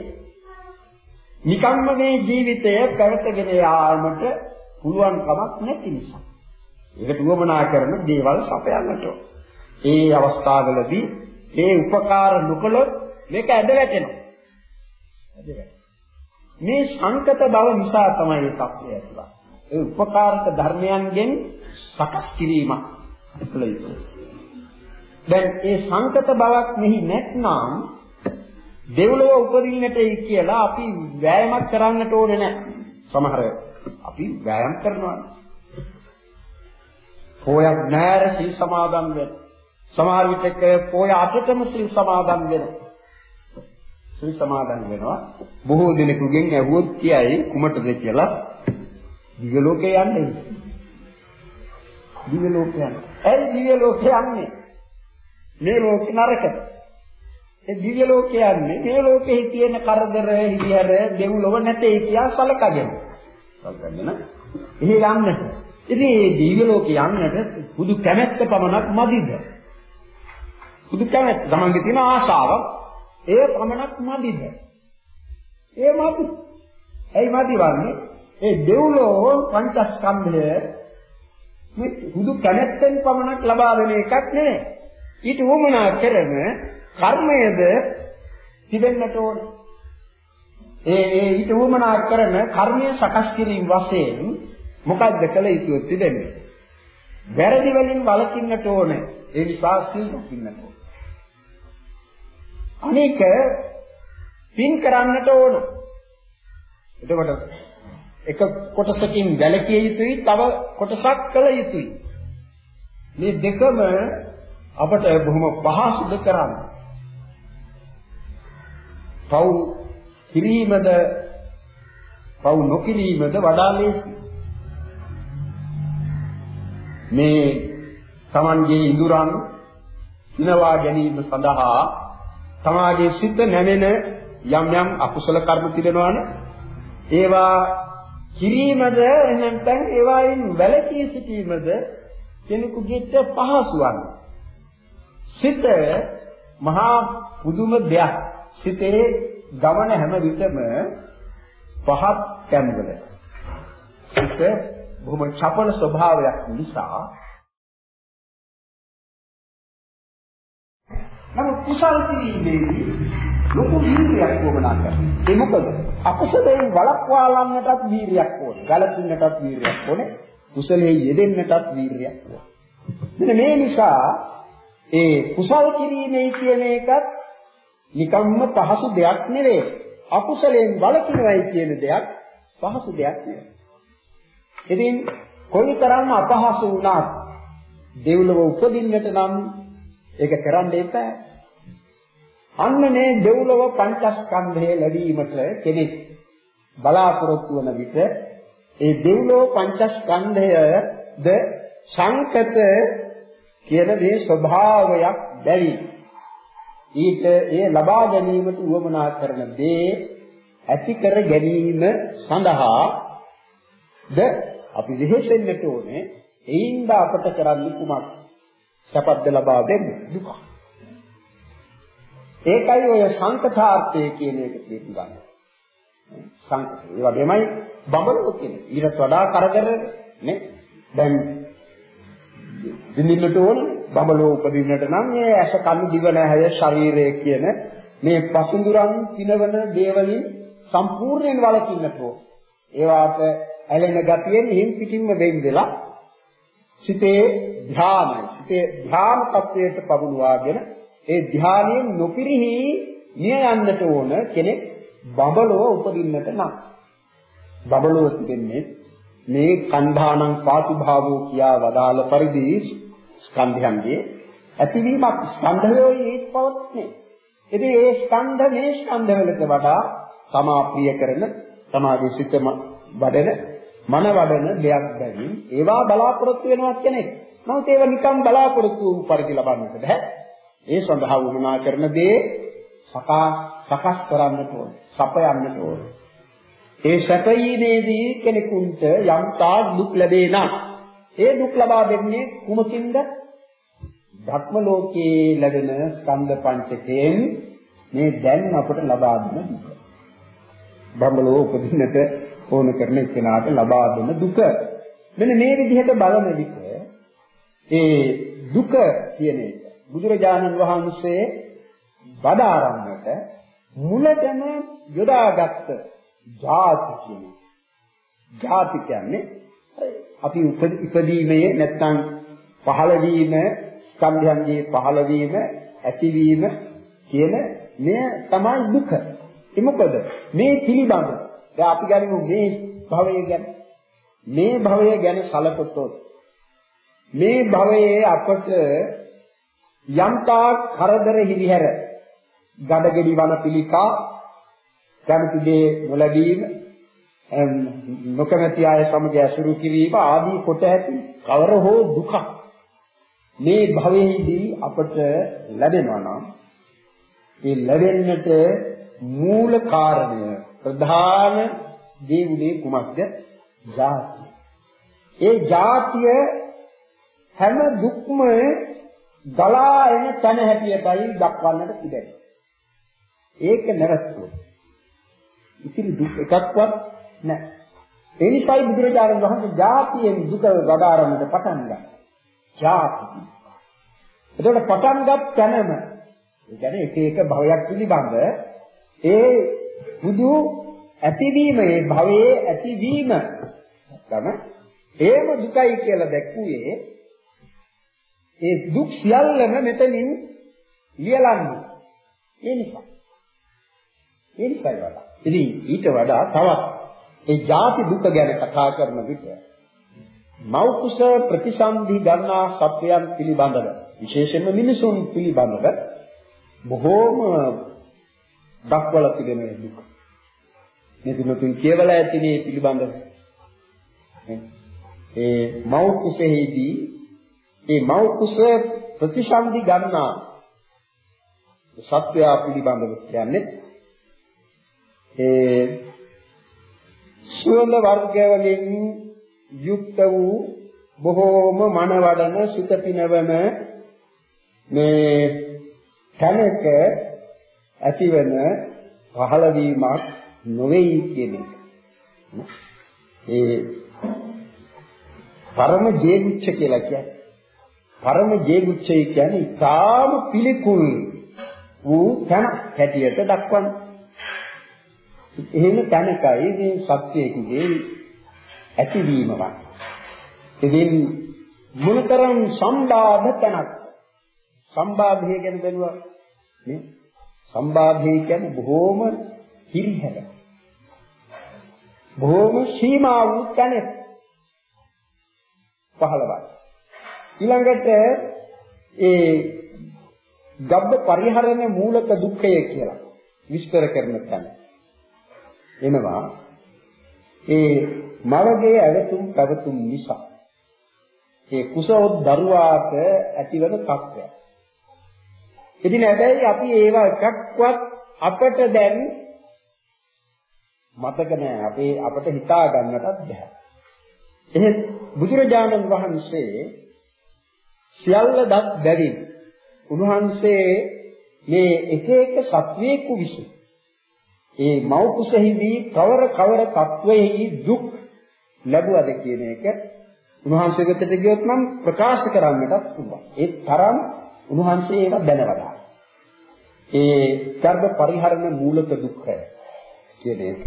A: නිකම්ම මේ ජීවිතය පැවතගෙන යාමට පුළුවන් කමක් නැති නිසා. ඒකට උවමනා කරන දේවල් සපයන්නට ඒ අවස්ථාවවලදී ඒ උපකාර නොකළොත් මේක ඇද වැටෙනවා. මේ සංකත බව නිසා තමයි මේ තත්ත්වය ඇතිවන්නේ. ඒ උපකාරක ධර්මයන්ගෙන් සකස් කිරීමක් කළ යුතුයි. දැන් ඒ සංකත බවක් මෙහි නැත්නම් දෙව්ලොව උපදින්නටයි කියලා අපි වෑයමක් කරන්නට ඕනේ නැහැ. සමහර අපි වෑයම් කරනවා. පොයක් නැර සිල් සමාදන් වෙන. සමහර විටක පොය අටටම සිල් සමාදන් වෙනවා. සිල් සමාදන් වෙනවා. බොහෝ දිනකගෙන් ඇහුවොත් කියයි කුමටද කියලා දිව්‍ය ලෝකේ යන්නේ. දිව්‍ය ලෝකේ යන්නේ. ඇයි දිව්‍ය ලෝකේ යන්නේ? මේ ලෝකේ නරකද? ඒ දිව්‍ය ලෝකේ යන්නේ මේ ලෝකේ තියෙන කරදර හිරියර දෙව්ලොව නැtei කියා සලකගෙන. සලකගෙන එහි යන්නට. ඉතින් මේ දිව්‍ය ලෝකේ යන්නට පුදු කැමැත්ත පමණක් මදිද? හුදු කැමැත්ත තමන්ගේ තියෙන ආශාවක් ඒ පමණක් මදිද? ඒ මදි. ඇයි මදි වන්නේ? ඒ දෙව්ලෝ පංචස්කන්ධය මේ හුදු කැමැත්තෙන් පමණක් ලබා දෙන එකක් නෙවෙයි. ඊට වමනා කරන කර්මයේද තිබෙන්නට ඕන. ඒ ඒ ඊට වමනා කරන කර්මය සකස් කිරීම වශයෙන් මොකක්ද කළ යුතු තිබෙන්නේ? වැරදි වලින් වළකින්නට ඕනේ. ඒ නිසා සීල රකින්නට ඕනේ. අනේක පින් කරන්නට ඕන. එතකොට එක කොටසකින් වැළකිය යුතුයි තව කොටසක් කළ යුතුයි. මේ දෙකම අපට බොහොම පහසුද කරන්න. පව් කිරීමද පව් නොකිරීමද වඩා ලේසියි. මේ Tamanගේ ඉඳුරන් දිනවා ගැනීම සඳහා තමාගේ සිත නැමෙන යම් යම් අකුසල කර්ම තිබෙනවානේ ඒවා කිරීමද නැත්නම් ඒවායින් වැළකී සිටීමද කෙනෙකුට පහසුවක් සිත මහා පුදුම දෙයක්. සිතේ ගමන හැම විටම පහත් තැන්වල සිත බොහොම චපල ස්වභාවයක් නිසා නමුත් කුසල් කිරීමේදී ලොකු වීර්යයක් වමනා කරනවා. ඒ මොකද? අකුසලයෙන් වළක්වාලන්නටත් වීර්යයක් ඕනේ. ගලකින්නටත් වීර්යයක් ඕනේ. කුසලයේ යෙදෙන්නටත් වීර්යයක් ඕනේ. මෙන්න මේ නිසා ඒ කුසල් කිරීමේ කියන එකත් නිකම්ම පහසු දෙයක් නෙවෙයි. අකුසලයෙන් වළකිනවයි කියන දෙයක් පහසු දෙයක් නෙවෙයි. ඉතින් කොයිතරම් අපහසු වුණත් දෙව්ලොව උපදින්නට නම් ඒක කරන්න එපා. අන්න මේ දෙව්ලොව පංචස්කන්ධය ලැබීමට කෙනෙක් බලාපොරොත්තු වන විට ඒ දෙව්ලොව පංචස්කන්ධයද සංකත කියන මේ ස්වභාවයක් බැරි ඊට ඒ ලබා ගැනීමට උවමනා කරන දේ ඇති කර ගැනීම සඳහා ද අපි විහෙසෙන්නට ඕනේ එයින්ද අපට කරන්නේ කුමක් සපද්ද ලබා දෙන්න. දුක. ඒකයි ඔය සංකතාර්ථය කියන එක තේරුම් සංකත. ඒ වගේමයි බඹලෝ කියන්නේ ඊට වඩා කරදර නේ. දැන් විඳින්නට ඕන බඹලෝ උපදින්නට නම් මේ ඇස කන දිව නැහැය ශරීරය කියන මේ පසුඳුරන් පිනවන දේවලින් සම්පූර්ණයෙන් වළකින්නට ඕන. ඒවාට ඇලෙන ගතියෙන් හිම් පිටින්ම වෙන් වෙලා සිතේ ධානය සිතේ ධාන තත්වයට පමුණවාගෙන ඒ ධානයෙන් නොපිරිහි මිය යන්නට ඕන කෙනෙක් බඹලව උපදින්නට නම් බඹලව තිබෙන්නේ මේ කන්ධානං පාතිභාවෝ කියා වදාළ පරිදි ස්කන්ධයන්ගේ ඇතිවීමක් ස්කන්ධයෝයි ඒත් පවත්නේ. ඉතින් ඒ ස්කන්ධ මේ ස්කන්ධවලට වඩා තමා ප්‍රිය කරන තමාගේ සිතම වඩන මන වඩන දෙයක් බැවින් ඒවා බලාපොරොත්තු වෙනවා කෙනෙක්. නමුත් ඒවා නිකම් බලාපොරොත්තු වූ පරිදි ලබන්නට බෑ. ඒ සඳහා වුණා කරන දේ සකස් සකස් කරන්නට ඕන. සපයන්නට ඕන. ඒ සැපීමේදී කෙනෙකුට යම් තාක් දුක් ලැබේ නම් ඒ දුක් ලබා දෙන්නේ කුමකින්ද? ධර්ම ලෝකයේ ලැබෙන ස්කන්ධ පංචකයෙන් මේ දැන් අපට ලබා දෙන දුක. බඹලෝ උපදින්නට ඕන කරන කෙනාට ලබා දෙන දුක. මෙන්න මේ විදිහට බලන විට ඒ දුක කියන එක. බුදුරජාණන් වහන්සේ වදාරන්නට මුලටම යොදාගත්ත ජාති කියන ජාති කියන්නේ අපි ඉපදීමේ නැත්තම් පහළවීම ස්කන්ධයන්ගේ පහළවීම ඇතිවීම කියන මෙය තමයි දුක. ඒ මොකද? මේ පිළිබඳ. දැන් අපි ගනිමු මේ භවය ගැන. මේ භවය ගැන සැලකොතොත් මේ භවයේ අපට යම්තා කරදර හිරිහැර ගඩගෙඩි වන පිළිකා කැමති දේ නොලැබීම නොකමැති අය සමග ඇසුරු කිරීම ආදී කොට ඇති කවර හෝ දුක මේ භවයේදී අපට ලැබෙනවා නම් ඒ ලැබෙන්නට මූල කාරණය ප්‍රධාන දේ උනේ කුමක්ද? ජාතිය. ඒ ජාතිය හැම දුක්ම ගලා එන තන හැටියටයි දක්වන්නට තිබෙන්නේ. ඒක නැවතුන. ඉතිරි දුක් එකක්වත් නැහැ. ඒ නිසායි බුදුරජාණන් වහන්සේ ජාතියෙන් දුක වඩාරන්නට පටන් ගත්තා. ජාති. එතකොට පටන් ගත් තැනම ඒ කියන්නේ එක එක භවයක් පිළිබඳ ඒ බුදු ඇතිවීම ඒ භවයේ ඇතිවීම ගම ඒම දුකයි කියලා දැක්ුවේ ඒ දුක් සියල්ලම මෙතනින් ලියලන්නේ. ඒ නිසා. ඒ නිසායි වඩා. ඉතින් ඊට වඩා තවත් ඒ ಜಾති දුක ගැන කතා කරන විට මෞකුස ප්‍රතිසන්ධි ගන්නා සත්‍යයන් පිළිබඳව විශේෂයෙන්ම මිනිසුන් පිළිබඳව බොහෝම දක්වලා තිබෙන දුක. මේ දුක කියවලා ඇති මේ පිළිබඳව ඒ මව් කුසෙහිදී ඒ මව් කුස ප්‍රතිසන්දි ගන්නා සත්‍ය පිළිබඳව කියන්නේ ඒ සුවඳ වර්ග වලින් යුක්ත වූ බොහෝම මනවඩන සුත පිනවන මේ තැනක ඇතිවන පහළ වීමක් නොවේයි කියන එක. ඒ පරම ජේගුච්ඡ කියලා කියන්නේ. පරම ජේගුච්ඡය කියන්නේ ඉතාම පිළිකුල් වූ තැන හැටියට දක්වන්නේ. එහෙම තැනකයි මේ සත්‍යයේ ඇතිවීමවත්. ඉතින් මොනතරම් සම්බාධ තැනක් සම්බාධය ගැන බැලුවා නේ සම්බාධය කියන්නේ බොහෝම හිරිහැර බොහෝම සීමා වූ තැනක් පහළවයි. ඊළඟට ඒ ගබ්බ පරිහරණ මූලක දුක්ඛය කියලා විස්තර කරන තැන. එනවා ඒ මවගේ ඇවතුම් පැවතුම් නිසා ඒ කුසෝත් දරුවාට ඇතිවන තත්ත්වය. ඉතින් හැබැයි අපි ඒවා එකක්වත් අපට දැන් මතක නෑ අපේ අපට හිතා ගන්නටත් බෑ. එහෙත් බුදුරජාණන් වහන්සේ සියල්ල දත් බැවින් උන්වහන්සේ මේ එක එක සත්වයේකු විසින් ඒ මව් කුසෙහිදී කවර කවර තත්වයෙහි දුක් ලැබුවද කියන එක උන්වහන්සේ වෙතට ගියොත් නම් ප්‍රකාශ කරන්නටත් පුළුවන්. ඒ තරම් උන්වහන්සේ ඒක දැනවලා. ඒ ගර්භ පරිහරණ මූලක දුක්ඛය කියන එක.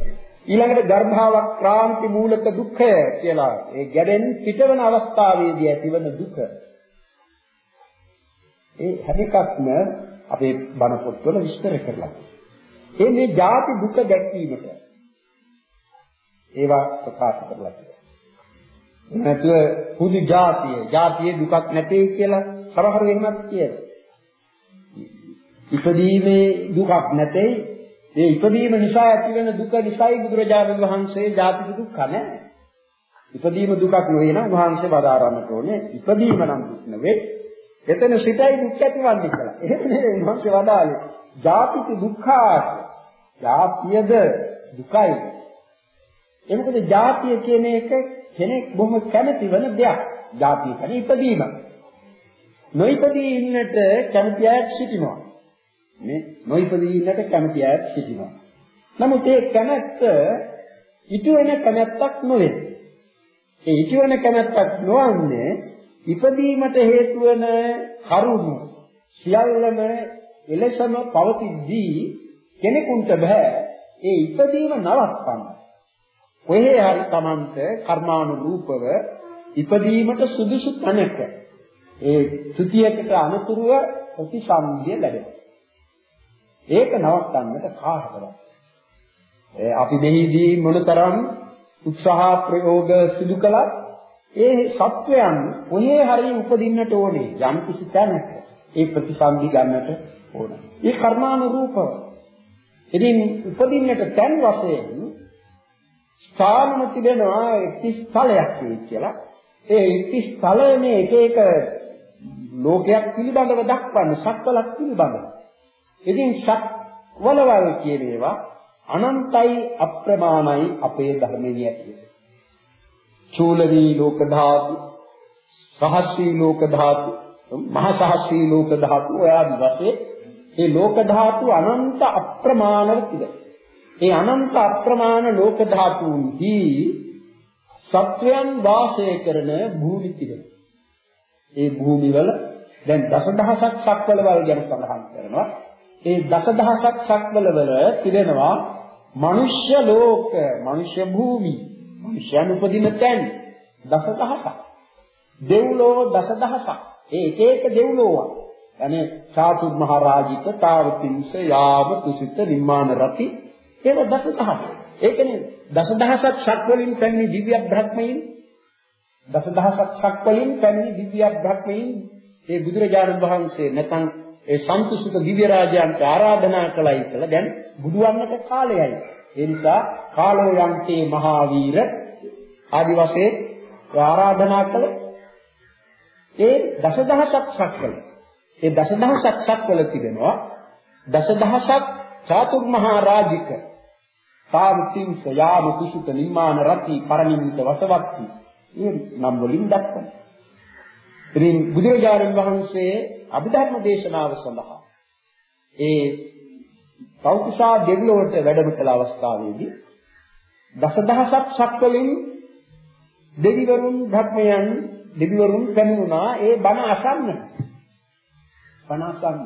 A: ඊළඟට ගර්භාවක් ක්‍රාන්ති මූලක දුක්ඛය කියලා ඒ ගැඩෙන් පිටවන අවස්ථාවේදී ඇතිවන දුක. ඒ හැම එකක්ම අපේ බණ පොත්වල විස්තර කරලා. ඒ මේ ජාති දුක දැක්වීමට ඒවා ප්‍රකාශ කරලා තියෙනවා. නැතුව පුදු ජාතිය, ජාතියේ දුකක් නැtei කියලා සමහර වෙනමත් කියනවා. ඉපදීමේ දුකක් නැtei ඒ ඉපදීම නිසා ඇතිවෙන දුක නිසායි බුදුරජාණන් වහන්සේ ජාතික දුක්ඛ නැහැ. ඉපදීම දුකක් නෙවෙයි නම් වහන්සේ බදාරන්නට ඕනේ. ඉපදීම නම් දුක් නෙවෙයි. එතන සිතයි දුක් ඇතිවන්නේ කියලා. එහෙම නෙවෙයි වහන්සේ වදාළේ. ජාතික දුක්ඛාට. ජාතියද දුකයි. එනකොට ජාතිය කියන එක කෙනෙක් බොහොම කැමති වෙන දෙයක්. ජාතිය කියන්නේ ඉපදීම. නොඉපදී ඉන්නට කැමති අය සිටිනවා. මේ නොයිපදී ඉන්නට කැමති අය සිටිනවා. නමුත් ඒ කැමැත්ත ඉටු වෙන කැමැත්තක් නොවේ. ඒ ඉටු වෙන කැමැත්තක් නොවන්නේ ඉපදීමට හේතු වෙන කරුණු සියල්ලම එලෙසම පවතිද්දී කෙනෙකුට බෑ ඒ ඉපදීම නවත්තන්න. කොහේ හරි Tamante කර්මානුරූපව ඉපදීමට සුදුසු තැනක ඒ සුතියකට අනුතුරුව ප්‍රතිසන්දිය ලැබෙනවා. ඒක නවත්තන්නට කාටවත්. අපි මෙහිදී මොනතරම් උත්සාහ ප්‍රයෝග සිදු කළත් ඒ සත්වයන් කොහේ හරි උපදින්නට ඕනේ යම් කිසි තැනක ඒ ප්‍රතිසන්දි ගන්නට ඕන. ඒ කර්මානුරූපව. ඉතින් උපදින්නට තැන් වශයෙන් ස්ථානම තිබෙනවා 30 ස්ථලයක් කියලා. ඒ 30 ස්ථලයේ එක එක ලෝකයක් පිළිබඳව දක්වන්න සක්වලක් පිළිබඳව. ඉතින් ෂක් වලවල් කියන ඒවා අනන්තයි අප්‍රමාණයි අපේ ධර්මයේ ඇති. චූලවී ලෝක ධාතු, සහස්සී ලෝක ධාතු, මහා සහස්‍රී ලෝක ධාතු ඔය ආදි වශයෙන් ඒ ලෝක ධාතු අනන්ත අප්‍රමාණව තිබෙනවා. ඒ අනන්ත අප්‍රමාණ ලෝක ධාතුන්හි සත්වයන් වාසය කරන භූමි තිබෙනවා. ඒ භූමිවල දැන් දසදහසක් සක්වලවල් ගැන සඳහන් කරනවා. ඒ දසදහසක් සක්වලවල තිබෙනවා මනුෂ්‍ය ලෝක, මනුෂ්‍ය භූමි, මනුෂ්‍යයන් උපදින තැන් දසදහසක්. දෙව්ලෝ දසදහසක්. ඒ එක එක දෙව්ලෝවා. අනේ සාතු මහරජිත තාවතිංස යාව කුසිත නිර්මාණ රති ඒව දසදහස. ඒ කියන්නේ දසදහසක් ශක්වලින් පැමිණි දිව්‍ය බ්‍රහ්මයන් දසදහසක් ශක්වලින් පැමිණි දිව්‍ය බ්‍රහ්මයන් ඒ බුදුරජාණන් වහන්සේ නැතන් ඒ සන්තුසිත දිව්‍ය රාජයන්ට ආරාධනා කළයි කියලා දැන් බුදුවන්නට කාලයයි. ඒ නිසා කාලෝ යන්තේ මහාවීර ආදි වශයෙන් ආරාධනා කළ ඒ දසදහසක් සක්වල. ඒ දසදහසක් සක්වල තිබෙනවා. දසදහසක් චාතුර්මහා රාජික සාවිතිංස යාම කුසුත නිම්මාන රති පරිනිමිත වසවත්ති මේ නම් වලින් දක්වනවා. ඉතින් බුදුරජාණන් වහන්සේ අභිධර්ම දේශනාව සඳහා ඒ කෞතුසා දෙවිලොවට වැඩම කළ අවස්ථාවේදී දසදහසක් සක්වලින් දෙවිවරුන් භක්මයන් දෙවිවරුන් පැමිණුණා ඒ බණ අසන්න. බණ අසන්න.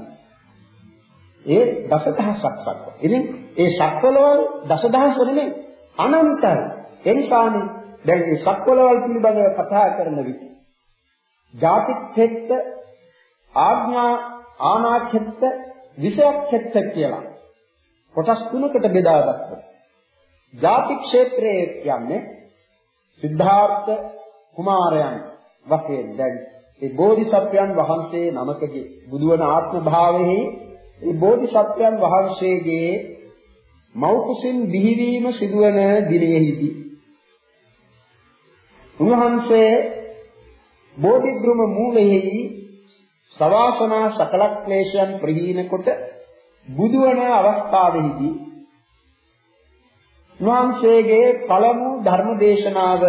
A: ඒ දසදහසක් සක්වල. ඉතින් ඒ සක්වලවල් දසදහස් නෙමෙයි අනන්තයි. ඒ නිසානේ දැන් මේ සක්වලවල් පිළිබඳව කතා කරන විට ජාතික්ඛෙත්ත ආඥා ආනාක්ඛෙත්ත විෂයක්ඛෙත්ත කියලා කොටස් තුනකට බෙදා ගත්තා. ජාති ක්ෂේත්‍රයේ කියන්නේ සිද්ධාර්ථ කුමාරයන් වශයෙන් දැන් ඒ බෝධිසත්වයන් වහන්සේ නමකගේ බුදුවන ආත්ම භාවයේ ඒ බෝධිසත්වයන් වහන්සේගේ මෞකුසින් බිහිවීම සිදුවන දිනෙහිදී උන්වහන්සේ බෝධිග්‍රම මූලෙහි සවාසනා සකල ක්ලේශයන් ප්‍රහීන කොට බුදුවන අවස්ථාවෙහිදී උන්වහන්සේගේ පළමු ධර්ම දේශනාව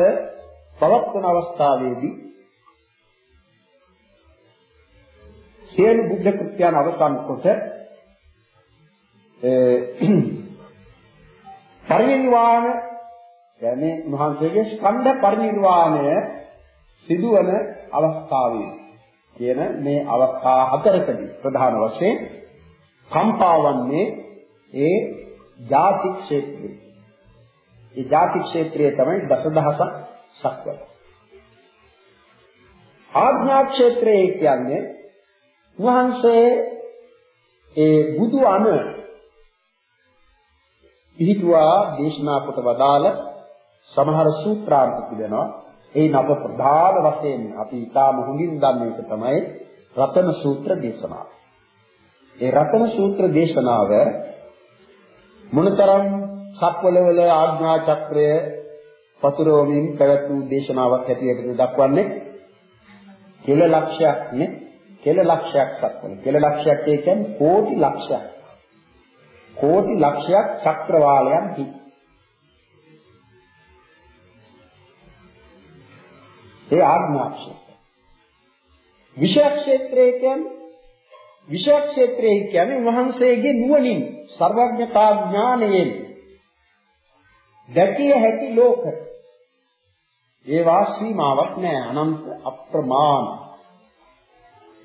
A: පවත්වන අවස්ථාවේදී සියලු බුද්ධ කෘත්‍යයන් අවසන් කොට පරිනිර්වාණ කියන්නේ උන්වහන්සේගේ ස්කන්ධ පරිනිර්වාණය සිදුවන අවස්ථාවේ කියන මේ අවස්ථා හතරකදී ප්‍රධාන වශයෙන් කම්පාවන්නේ ඒ ಜಾති ක්ෂේත්‍රය. ඒ ಜಾති ක්ෂේත්‍රය තමයි දසදහසක් සක්වල. ආඥා ක්ෂේත්‍රය කියන්නේ වහන්සේ ඒ බුදු අණ පිහිටුවා දේශනා කොට වදාළ සමහර සූත්‍රාන්ත තිබෙනවා. ඒ නව ප්‍රධාන වශයෙන් අපි ඊටාම හොඳින් දන්න එක තමයි රතන සූත්‍ර දේශනාව. ඒ රතන සූත්‍ර දේශනාව මොනතරම් සක්වලවල ආඥා චක්‍රය පතුරවමින් පැවැත් වූ දේශනාවක් හැටියට දක්වන්නේ? කෙල ලක්ෂයක් නේ. කෙල ලක්ෂයක් සක්වල කෙල ලක්ෂයක් කියන්නේ කෝටි ලක්ෂයක්. කෝටි ලක්ෂයක් චක්‍රවාලයන් හි ඒ ආඥා ක්ෂේත්‍රය. විෂය ක්ෂේත්‍රය කියන්නේ විෂය ක්ෂේත්‍රය කියන්නේ වහන්සේගේ නුවණින් සර්වඥතා ඥානයෙන් දැකිය හැකි ලෝක. ඒවා සීමාවක් නැහැ අනන්ත අප්‍රමාණ.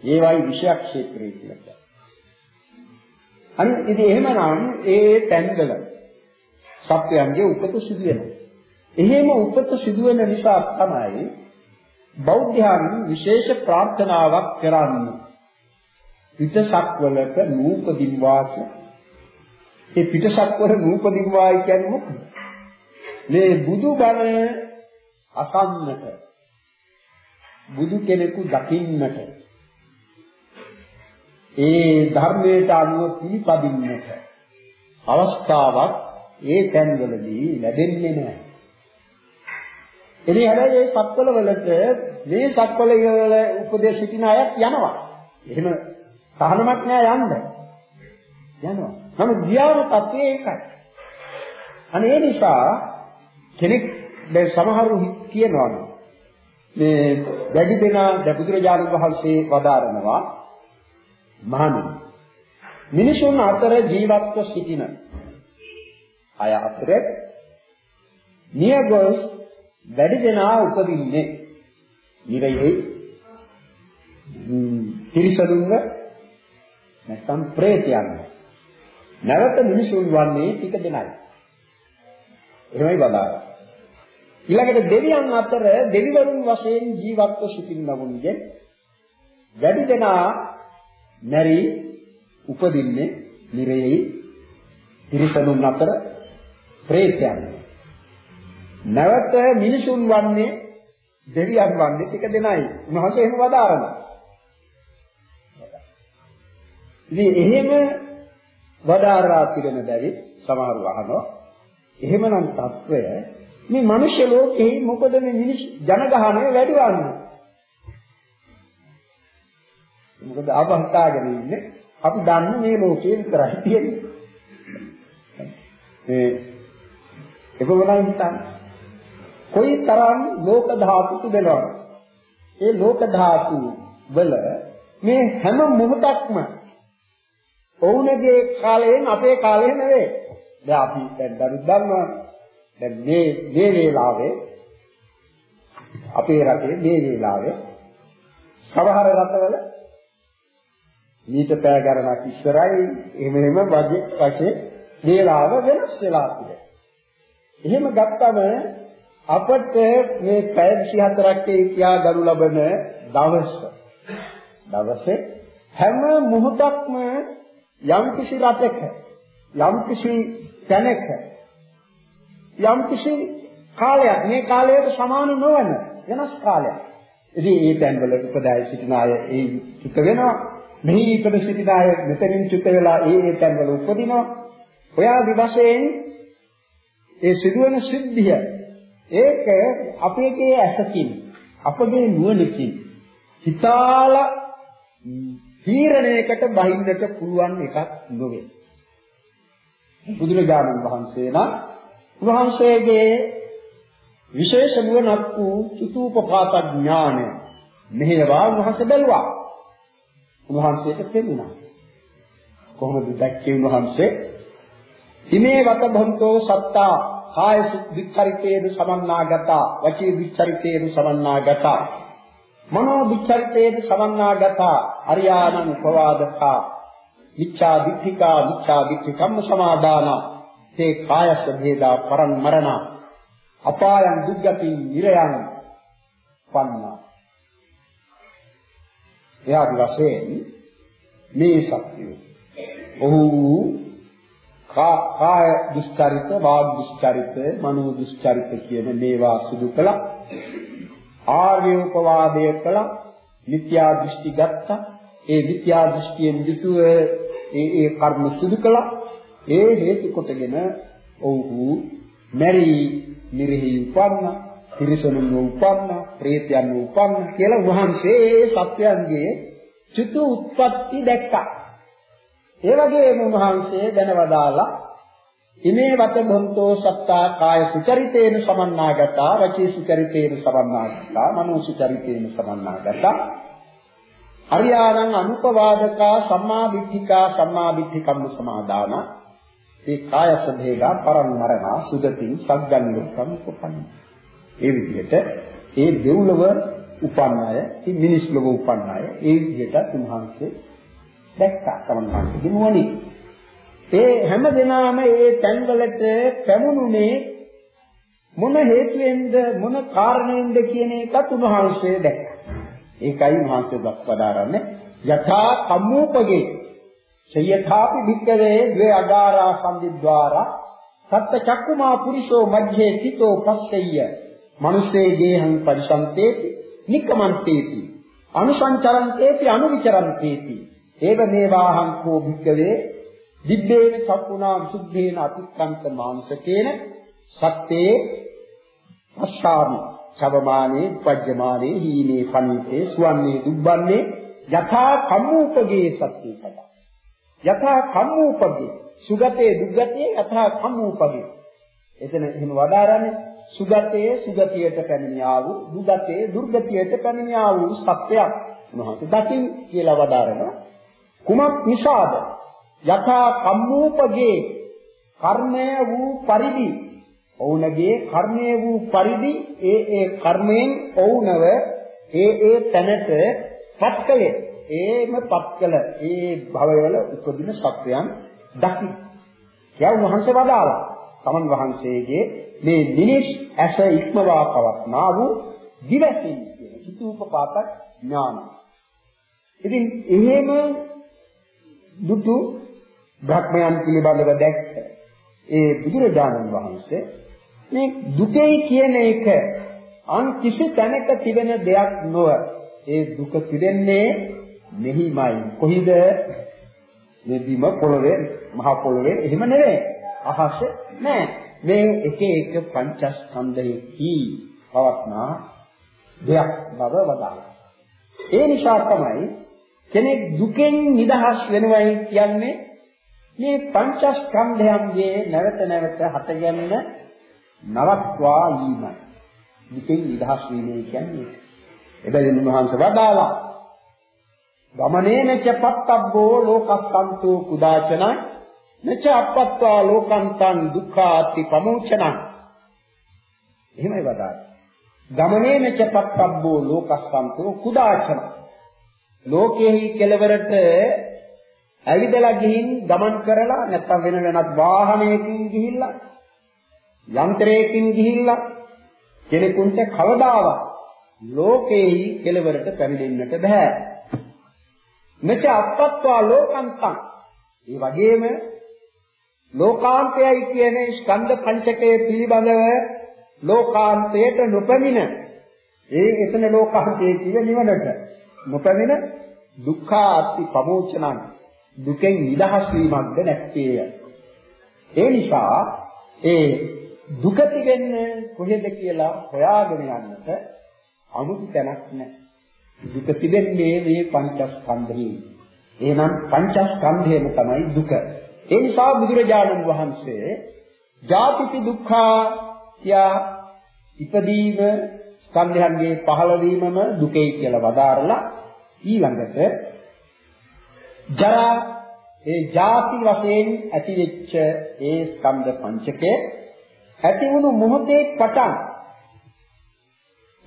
A: ඒවයි විෂය ක්ෂේත්‍රය කියලා කියන්නේ. අනිත් ඉතින් එහෙමනම් ඒ තැන්වල සත්‍යයන්ගේ උපත සිදු වෙනවා. එහෙම උපත සිදු වෙන නිසා තමයි බෞද්ධයන් විශේෂ ප්‍රාර්ථනාවක් කරන්නේ. පිටසක්වලට නූපදින්වා ඒ පිටසක්වල නූපදින්වායි කියන්නේ මොකද? මේ බුදුබණ අසන්නට බුදු කෙනෙකු දකින්නට ඒ ධර්මයට අනුව පිළිපදින්නට අවස්ථාවක් ඒ තැන්වලදී ලැබෙන්නේ නැහැ. එනි හැබැයි මේ සක්වල වලට මේ සක්වල වල උපදේශ සිටින අය යනවා. එහෙම සහනමක් නෑ යන්න. යනවා. නමුත් ගියාම තත්ත්වය ඒකයි. අනේ ඒ නිසා කෙනෙක් දැන් සමහරු කියනවා මේ වැඩි දෙනා බුදුරජාණන් වහන්සේ වදාරනවා මහණෙනි මිනිසුන් අතර ජීවත්ව සිටින අය අතර නියගොස් වැඩි දෙනා උපදින්නේ නිරයෙහි තිරිසනුන්ව නැත්නම් ප්‍රේතයන්ව නැවත මිනිසුන් වන්නේ ටික දෙනයි. එහෙමයි බදාගන්න ඊළඟට දෙවියන් අතර දෙවිවරුන් වශයෙන් ජීවත්ව සිටින්නවුන්ගේ වැඩි දෙනා නැරි උපදින්නේ නිරයෙහි තිරිසනුන් අතර ප්‍රේතයන්. නැවත මිනිසුන් වන්නේ දෙවියන් වන්නේ ටික දෙනයි. උන්වහන්සේ එහෙම වදාරනවා. ඉතින් එහෙම වදාරා පිළින බැරි සමහරව අහනවා. එහෙමනම් తත්වය මේ මනුෂ්‍ය ලෝකේ මොකද මේ මිනිස් ජනගහනය වැඩි වන්නේ? මොකද අපහතාගෙන ඉන්නේ අපි දන්නේ මේ ලෝකේ විතරයි තියෙන්නේ. ඒ ඒකවලන් හිතන්න. කොයි තරම් ලෝක ධාතු තිබෙනවද? ඒ ලෝක ධාතු වල මේ හැම මොහොතක්ම ඔවුන්ගේ කාලයෙන් අපේ කාලය නෙවෙයි. දැන් අපි දැන් දරුත් දන්නවා. දැන් මේ මේ වේලාවේ අපේ රටේ මේ වේලාවේ සමහර රටවල මීට පෑ ගණනක් ඉස්සරයි එහෙම එහෙම වගේ වශයෙන් වේලාව වෙනස් වෙලා තිබෙනවා. එහෙම ගත්තම අපට මේ පැය 24ක් කියා ගනු ලබන දවස දවසේ හැම මොහොතක්ම යම් කිසි රටක යම් කිසි තැනක යම් කිසි කාලයක් මේ කාලයට සමාන නොවන වෙනස් කාලයක්. ඉතින් ඒ තැන්වල උපදාය සිටින අය ඒ චුත වෙනවා. මෙහි ඉපද සිටින අය මෙතනින් චුත වෙලා ඒ ඒ තැන්වල උපදිනවා. ඔය ආදි වශයෙන් ඒ සිදුවන සිද්ධිය ඒක අපේගේ ඇසකින් අපගේ නුවණකින් හිතාලා තීරණයකට බහින්නට පුළුවන් එකක් නොවේ. බුදුරජාණන් වහන්සේ නම් උන්වහන්සේගේ විශේෂ නුවණක් වූ චතුූපපාත ඥානය මෙහෙවා උන්වහන්සේ බැලුවා. උන්වහන්සේට තේරුණා. කොහොමද දැක්කේ උන්වහන්සේ? ඉමේ වත භන්තෝ සත්තා කාය විචරිතේන සමන්නාගතා වචී විචරිතේන සමන්නාගතා මනෝ විචරිතේන සමන්නාගතා අරියානං උපවාදකා. මිච්ඡා දිට්ඨිකා මිච්ඡා දිට්ඨි කම්ම සමාදාන. තේ කායස්ස භේදා පරන් මරණ. අපායන් දුක්ගති නිරයන් පන්නා. එයාදි වශයෙන් මේ සත්‍යය. ඔහු කාය දුස්චරිත වාග් දුස්චරිත මනෝ දුස්චරිත කියන මේවා සිදු කළා. ආර්ය උපවාදය කළා මිත්‍යා දෘෂ්ටි ගත්තා. ඒ මිත්‍යා දෘෂ්ටියෙන් යුතුව ඒ ඒ කර්ම සිදු කළා. ඒ හේතු කොටගෙන ඔව්හු මෙරි නිරෙහි උපන්න තිරිසනුන් උපන්න ප්‍රේතයන් උපන්න කියලා වහන්සේ ඒ සත්‍යයන්ගේ චුතු උත්පත්ති දැක්කා. ඒ වගේම වහන්සේ දැනවදාලා ඉමේ වත බොන්තෝ සත්තා කාය සුචරිතේන සමන්නාගතා වචී සුචරිතේන සමන්නාගතා මනෝ සුචරිතේන සමන්නාගතා අරියාණං අනුපවාදකා සම්මා දිට්ඨිකා සම්මා දිට්ඨිකම්ම සමාදාන. ඒ කාය සදේගා පරමරණ සුගතින් සග්ගන්නුකම් උපන්න ඒ විදිහට ඒ දෙව්ලොව උපන්න අය ඉතින් මිනිස් ලොව උපන්න අය ඒ විදිහට උන්වහන්සේ දැක්කා. තමන්වහන්සේගේ නුවණින් ඒ හැම දිනම ඒ තැන්වලට පැමුණුනේ මොන හේතුවෙන්ද මොන කාරණයෙන්ද කියන එකත් උන්වහන්සේ දැක්කා. ඒකයි මහන්සිය දක්වදාරන්නේ. යථා කම්මූපගේ සයථාපි භික්කවේ ද්වේ අගාරා සම්දිද්වාරා සත්ත චක්කුමා පුරිසෝ මජ්ජේ තිතෝ පස්සෙය්‍ය. මනුස්සේ දේහං පරිසන්තේති නික්කමන්තේති. අනුසංචරන්තේති අනුවිචරන්තේති. ඒව මේවාහං කෝ භික්කවේ දිබ්බේන චක්කුණා විසුද්ධේන අතික්කන්ත මාංශකේන සත්තේ පස්සාමි. සවමානේ උපජ්ජමානේ හීනේ පනිතේ සුවන්නේ දුබ්බන්නේ යථා කම්මූපගේ සත්‍ය පද යථා කම්මූපගේ සුගතේ දුගතේ යථා කම්මූපගේ. එතන එහෙම වදාරන්නේ සුගතයේ සුගතියට පැමිණියා වූ දුගතයේ දුර්ගතියට පැමිණියා වූ සත්‍යයක්. උන්වහන්සේ දකින් කියලා වදාරනවා. කුමක් නිසාද? යථා කම්මූපගේ කර්මය වූ පරිදි ඔවුන්ගේ කර්මය වූ පරිදි ඒ ඒ කර්මයෙන් ඔවුනව ඒ ඒ තැනට පත්කලේ ඒම පත්කල ඒ භවවල උපදින සත්‍යයන් දකි. කියව වහන්සේ වදාලා තමන් වහන්සේගේ මේ නිලිස් ඇස ඉක්මවා පවත්නා වූ දිවසින් කියන චිතුපපාත ඥාන. ඉතින් එහෙම දුතු භක්මයන් පිළිබඳව දැක්ක. ඒ බුදුරජාණන් වහන්සේ මේ දුකයි කියන එක අන් කිසි තැනක තිබෙන දෙයක් නොව ඒ දුක පිරෙන්නේ මෙහිමයි. කොහිද? මේ බිම පොළවේ මහ පොළවේ එහෙම නෙවෙයි. අහස නෑ. මේ එක එක පංචස්කන්ධයෙහි පවත්නා දෙයක් බව වදාළා. ඒ නිසා තමයි කෙනෙක් දුකෙන් නිදහස් වෙනවයි කියන්නේ මේ පංචස්කන්ධයන්ගේ නැවත නැවත හටගන්න නවත්වා වීමයි. දුකෙන් නිදහස් වීම කියන්නේ. එබැවින් උන්වහන්සේ වදාලා ගමනේන ච පත්තබ්බෝ ලෝකස්සන්තෝ කුදාචන නච අපත්වා ලෝකන්තං දුක්ඛාති පමුචන එහෙමයි වදාළා. ගමනේන ච පත්තබ්බෝ ලෝකස්සන්තෝ කුදාචන ලෝකෙහි කෙලවරට ඇවිදලා ගිහින් ගමන් කරලා නැත්නම් වෙන වෙනත් වාහනයකින් ගිහිල්ලා යන්ත්‍රයකින් ගිහිල්ලා කෙනෙකුට කවදාවත් ලෝකෙහි කෙලවරට පැමිණෙන්නට බෑ. මෙච අපත්වා ලෝකන්තං. ඒ වගේම ලෝකාන්තයයි කියන ස්කන්ධ පංචකයේ පිළිබඳව ලෝකාන්තයට නොපැමිණ ඒ එතන ලෝකාන්තයේ කිය නිවනට නොපැමිණ දුක්ඛාති ප්‍රමෝචනං දුකෙන් නිදහස් වීමක්ද නැත්තේය. ඒ නිසා ඒ දුක තිබෙන්නේ කොහෙද කියලා හොයාගෙන යන්නට අමුතු තැනක් නැහැ. දුක තිබෙන්නේ මේ පංචස්කන්ධෙහි. එහෙනම් පංචස්කන්ධයම තමයි දුක. ඒ නිසා බුදුරජාණන් වහන්සේ ජාතිපි දුක්ඛා කියා ඉපදීම ස්කන්ධයන්ගේ පහළවීමම දුකයි කියලා වදාරලා ඊළඟට ජරා ඒ ಜಾති වශයෙන් ඇතිවෙච්ච ඒ ස්කන්ධ පංචකය ඇති වුණු මොහොතේ පටන්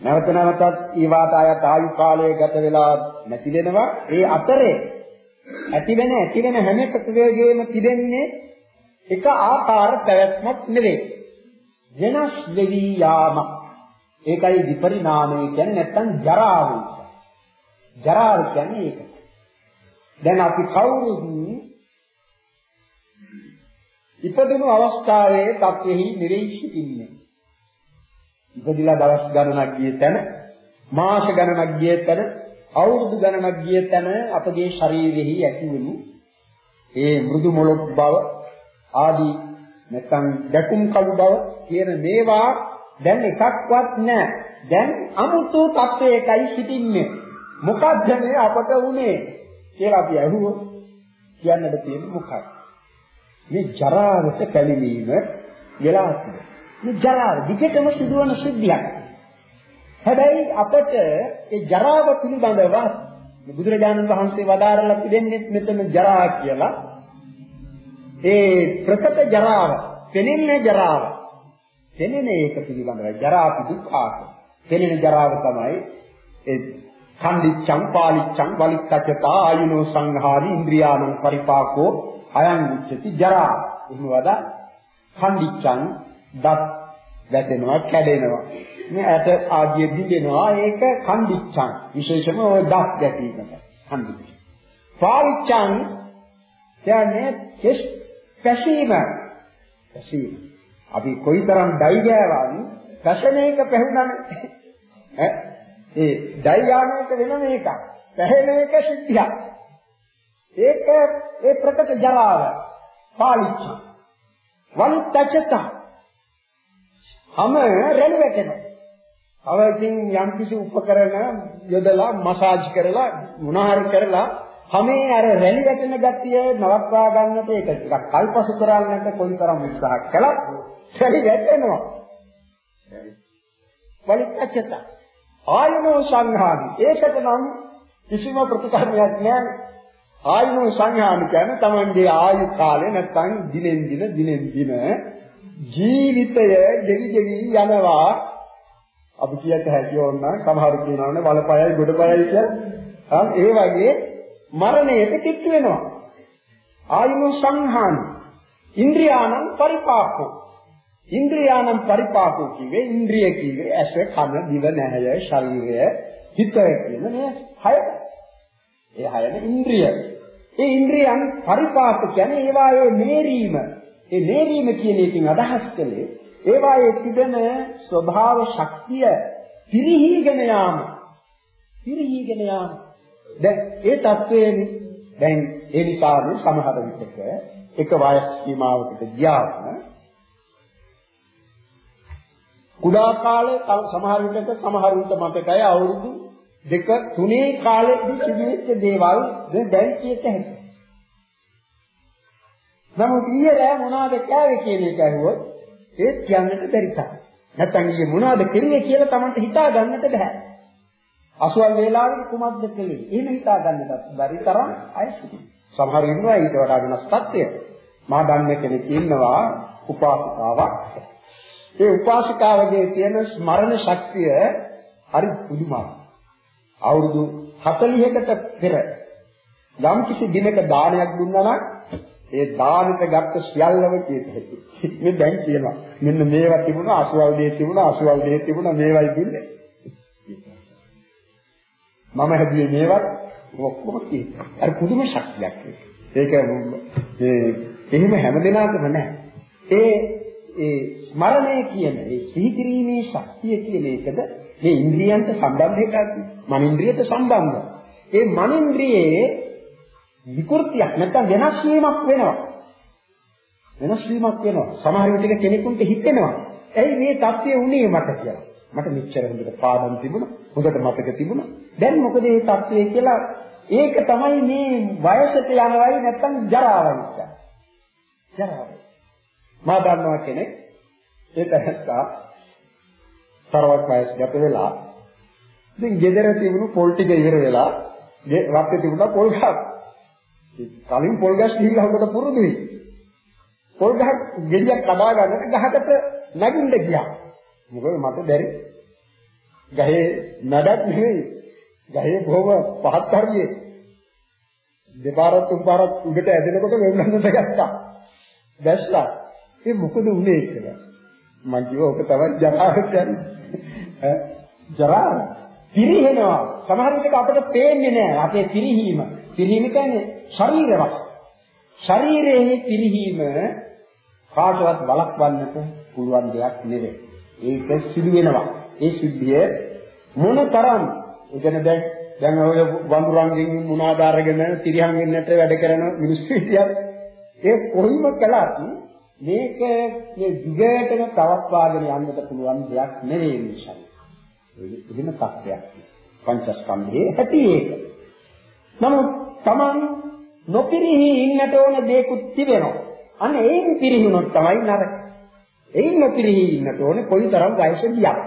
A: නැවත නැවතත් ඊවාට ආයත ආයු කාලය ගත වෙලා නැති වෙනවා. ඒ අතරේ ඇති වෙන ඇති වෙන හැම ප්‍රතිවේගයේම තිබෙන්නේ එක ආකාර පැවැත්මක් නෙවෙයි වෙනස් වෙවි යාම ඒකයි විපරිණාමය කියන්නේ නැත්තම් ජරාව ජරාව කියන්නේ ඒක. දැන් අපි කවුරුත් ඉපදුණු අවස්ථාවේ තත්වෙහි නිරීක්ෂිතින්නේ. ඉපදිලා දවස් ගණනක් ගිය තැන, මාස ගණනක් ගිය තැන, අවුරුදු ගණනක් ගිය තැන අපගේ ශරීරෙහි ඇතිවුණු ඒ මෘදු මොළොක් බව ආදී නැත්නම් දැකුම් කළු බව කියන මේවා දැන් එකක්වත් නැහැ. දැන් අමුතු තත්වයකයි සිටින්නේ. මොකක්ද මේ අපට උනේ කියලා අපි අහුවොත් කියන්නට තියෙන්නේ මොකක්ද? මේ ජරාවට පැමිණීම වෙලා තියෙනවා. මේ ජරාව දිගටම සිදුවන සිද්ධියක්. හැබැයි අපට ඒ ජරාව පිළිබඳව බුදුරජාණන් වහන්සේ වදාරලා තිබෙන්නේ මෙතන ජරා කියලා. ඒ ප්‍රකට ජරාව, පෙනෙන ජරාව. පෙනෙන එක පිළිබඳව ජරාපි දුක්ඛාස. පෙනෙන ජරාව තමයි ඒ කන්දිච්ඡං පාලිච්ඡං වලික්කචතා ආයුනෝ සංහාරි ඉන්ද්‍රියාණං පරිපාකෝ අයං උච්චති ජරා. එහෙමවද කන්දිච්ඡං දත් වැටෙනවා කැඩෙනවා. මේ ඇට ආදිය දිගෙනවා. ඒක කන්දිච්ඡං විශේෂම ඔය දත් ගැටීමකට කන්දිච්ඡං පාලිච්ඡං කියන්නේ කෙස් පැසීම. පැසීම. අපි කොයිතරම් ඩයි ගෑවන් පැසෙන එක පැහුණානේ. ඈ? ඒ ඩයියානයක වෙනම එකක්. පැහැෙන එක සිද්ධියක්. ඒක ඒ ප්‍රකට ජරාව පාලිච්ච. වනිත්තචත. හැම රැලි වැටෙනවා. අවකින් යම්කිසි උපකරණ යොදලා මසාජ් කරලා මොනහරි කරලා හැමේ අර රැලි වැටෙන ගතිය නවත්වා ගන්නට ඒක ටිකක් කල්පසු කරන්නට කොයිතරම් උත්සාහ කළත් රැලි වැටෙනවා. පරිත්‍ච්ඡත ආයනෝ සංඝානි. ඒකට නම් කිසිම ප්‍රතිකර්මයක් නැහැ ආයනෝ සංඝානි කියන්නේ Tamanගේ ආයු කාලය නැත්නම් දිනෙන් දින දිනෙන් දින ජීවිතය දෙවි දෙවි යනවා. අපි කියත හැකි ඕන සමහරු කියනවානේ වලපයයි ගොඩපයයි කියලා. ඒ වගේ මරණයට කිට්ටු වෙනවා. ආයුනෝ සංහානි ඉන්ද්‍රියානම් පරිපාකෝ. ඉන්ද්‍රියානම් පරිපාකෝ කිව්වේ ඉන්ද්‍රිය කිව්වේ ඇස කන දිව නැහැය ශරීරය හිත කියන මේ හය. ඒ හයම ඉන්ද්‍රිය. ඒ ඉන්ද්‍රියන් පරිපාක කියන්නේ ඒවායේ මේරීම. ඒ මේරීම කියන එකෙන් අදහස් කළේ ඒවායේ තිබෙන ස්වභාව ශක්තිය පිරිහීගෙන යාම. පිරිහීගෙන යාම. දැන් ඒ தත්වයෙන් දැන් ඒ නිසාම සමහර විටක එක වයස් සීමාවකට ගියාම කුඩා කාලේ සමහර විටක සමහර විට මතකයි අවුරුදු දෙක තුනේ කාලෙදී සිදුවෙච්ච දේවල් දැන් කියත හැකියි. නමුත් ඊයේ රෑ මොනවද කෑවේ කියන එක අහුවොත් ඒත් කියන්නට බැරි තරම්. නැත්තම් ඊයේ මොනවද කෙරුවේ කියලා Tamanට හිතා ගන්නට බෑ. අසුවල් වේලාවේ කුමක්ද කළේ? එහෙම හිතා ගන්නට බැරි තරම් අය සිටිනවා. සමහර ඉන්නවා ඊට වඩා වෙනස් තත්ත්වයක. මා දන්න කෙනෙක් ඉන්නවා උපාසිකාවක්. ඒ උපාසිකාවගේ තියෙන ස්මරණ ශක්තිය හරි පුදුමයි. අවුරුදු 40කට පෙර යම් කිසි දිනක දානයක් දුන්නා නම් ඒ දානෙට ගත්ත සියල්ලම කීත හැකි. මේ දැන් කියනවා. මෙන්න මේවා තිබුණා, අසුවල් දේ තිබුණා, අසුවල් දේ තිබුණා, මේවයි දුන්නේ. මම හැදුවේ මේවත් ඔක්කොම කියනවා. අර පුදුම ශක්තියක් ඒක. මේ එහෙම හැමදෙනාටම නැහැ. ඒ ඒ ස්මරණය කියන ඒ සිහි කිරීමේ ශක්තිය කියන එකද මේ ඉන්ද්‍රියන්ට සම්බන්ධ එකක්. මනින්ද්‍රියට සම්බන්ධ. ඒ මනින්ද්‍රියේ විකෘතියක් නැත්නම් වෙනස් වීමක් වෙනවා. වෙනස් වීමක් වෙනවා. සමහර විටක කෙනෙකුට හිතෙනවා. ඇයි මේ தත්ත්වය උනේ මට කියලා. මට මෙච්චර හොඳට පාඩම් තිබුණා. හොඳට මතක තිබුණා. දැන් මොකද මේ தත්ත්වය කියලා ඒක තමයි මේ වයසට යනවයි නැත්නම් ජරාවයි කියන්නේ. ජරාවයි. මා දන්නවා කෙනෙක් ඒක නැත්තා තරවක් වයස් ගත වෙලා ඉතින් ගෙදර තිබුණු පොල් ටික ඉවර වෙලා වත්තේ තිබුණා පොල් ගහක්. කලින් පොල් ගස් ගිහිල්ලා හොඳට පුරුදුයි. පොල් ගහක් ගෙඩියක් කඩා ගන්නට ගහකට නැගින්න ගියා. මොකද මට බැරි. ගහේ නඩක් නෙවෙයි. ගහේ බොහොම පහත් හරියේ. දෙපාරක් තුන්පාරක් උඩට ඇදෙනකොට වෙන්නන්නට ගත්තා. දැස්ලා. ඒ මොකද උනේ කියලා. මං කිව්වා ඔක තමයි ජරාව කියන්නේ. ඈ ජරාව පිරිහෙනවා. සමහර විට අපිට පේන්නේ නැහැ. අපේ පිරිහීම. පිරිහීම කියන්නේ ශරීරවත්. ශරීරයේ පිරිහීම කාටවත් වළක්වන්නට පුළුවන් දෙයක් නෙවෙයි. ඒක සිදු වෙනවා. ඒ සිද්ධිය මොනතරම් එතන දැන් දැන් ඔය වඳුරන්ගෙන් මුණාද අරගෙන තිරියන් වෙන්නට වැඩ කරන මිනිස්සු හිටියත් ඒ කොයිම කළත් මේක මේ දිගටම තවත්වාගෙන යන්නට පුළුවන් දෙයක් නෙවෙයි නිසා. එහෙම තත්ත්වයක්. පංචස්කන්ධයේ ඇති ඒක. නමුත් Taman නොපිරිහි ඉන්නට ඕන දේකුත් තිබෙනවා. අන්න ඒන් පිරිහුනොත් තමයි නරක. ඒන් නොපිරිහි ඉන්නට ඕනේ කොයිතරම් වයස ගියත්.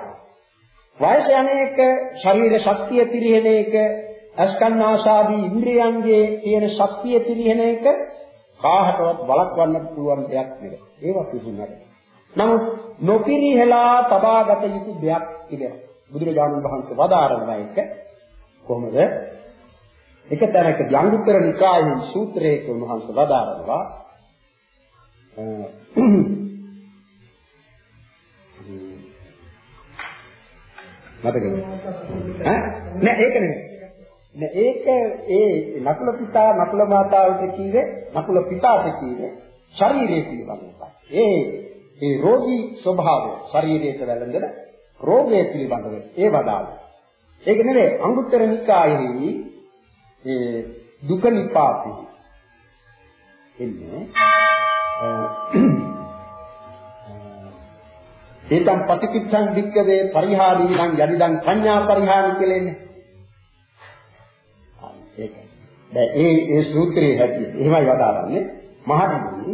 A: වයස යන්නේක ශරීර ශක්තිය පිරිහෙන එක අස්කන් ආශාදී ඉන්ද්‍රියන්ගේ තියෙන ශක්තිය පිරිහෙන එක කාහටවත් බලක්වන්න පුළුවන් දෙයක් නෙවෙයි. ඒවා පිළිගන්නට. නමුත් නොපිරිහෙලා තබාගත යුතු දෙයක් තිබෙනවා. බුදුරජාණන් වහන්සේ වදාරන එක කොහොමද? එක තැනක අංගුත්තර නිකායේ සූත්‍රයක උන්වහන්සේ වදාරනවා මතකද? ඈ නෑ ඒක නෙමෙයි. නෑ ඒක ඒ නකුල පිතා නකුල මාතාවට කීවේ නකුල පිතාට කීවේ ශරීරයේ පිළිබඳව. ඒ ඒ රෝගී ස්වභාවය ශරීරයට වැළඳන රෝගය පිළිබඳව ඒ වදාළ. ඒක නෙවෙයි අංගුත්තර නිකායෙහි ඒ දුක නිපාතේ එන්නේ ඒතම් පටිච්චං වික්කවේ පරිහාරීණං යදිදං පඤ්ඤා පරිහාරි කියලා එන්නේ. ඒක. දැන් ඒ ඒ සූත්‍රයේ හැටි එහෙමයි වදාරන්නේ. මහණෙනි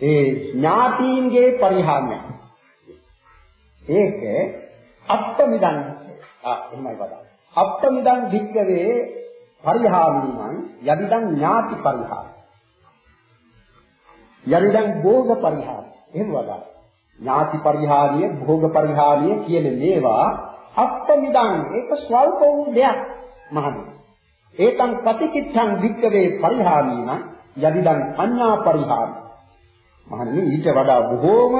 A: ඒ ඥාතීන්ගේ පරිහාරණය. ඒක අත්තමිදන් ආ එහෙමයි වදා. අත්තමිදන් වික්කවේ පරිහාමීමං යදිදන් ඥාති පරිහාම. යදිදන් භෝග පරිහාම. එහෙම වදා. ඥාති පරිහානිය, භෝග පරිහානිය කියන මේවා අත්තමිදන් ඒක ස්වල්ප වූ දෙයක් මහණෙනි. ඒතං ප්‍රතිකිච්ඡං වික්කවේ පරිහාමීමං යදිදන් අඤ්ඤා පරිහාම. මහණෙනි ඊට වඩා බොහෝම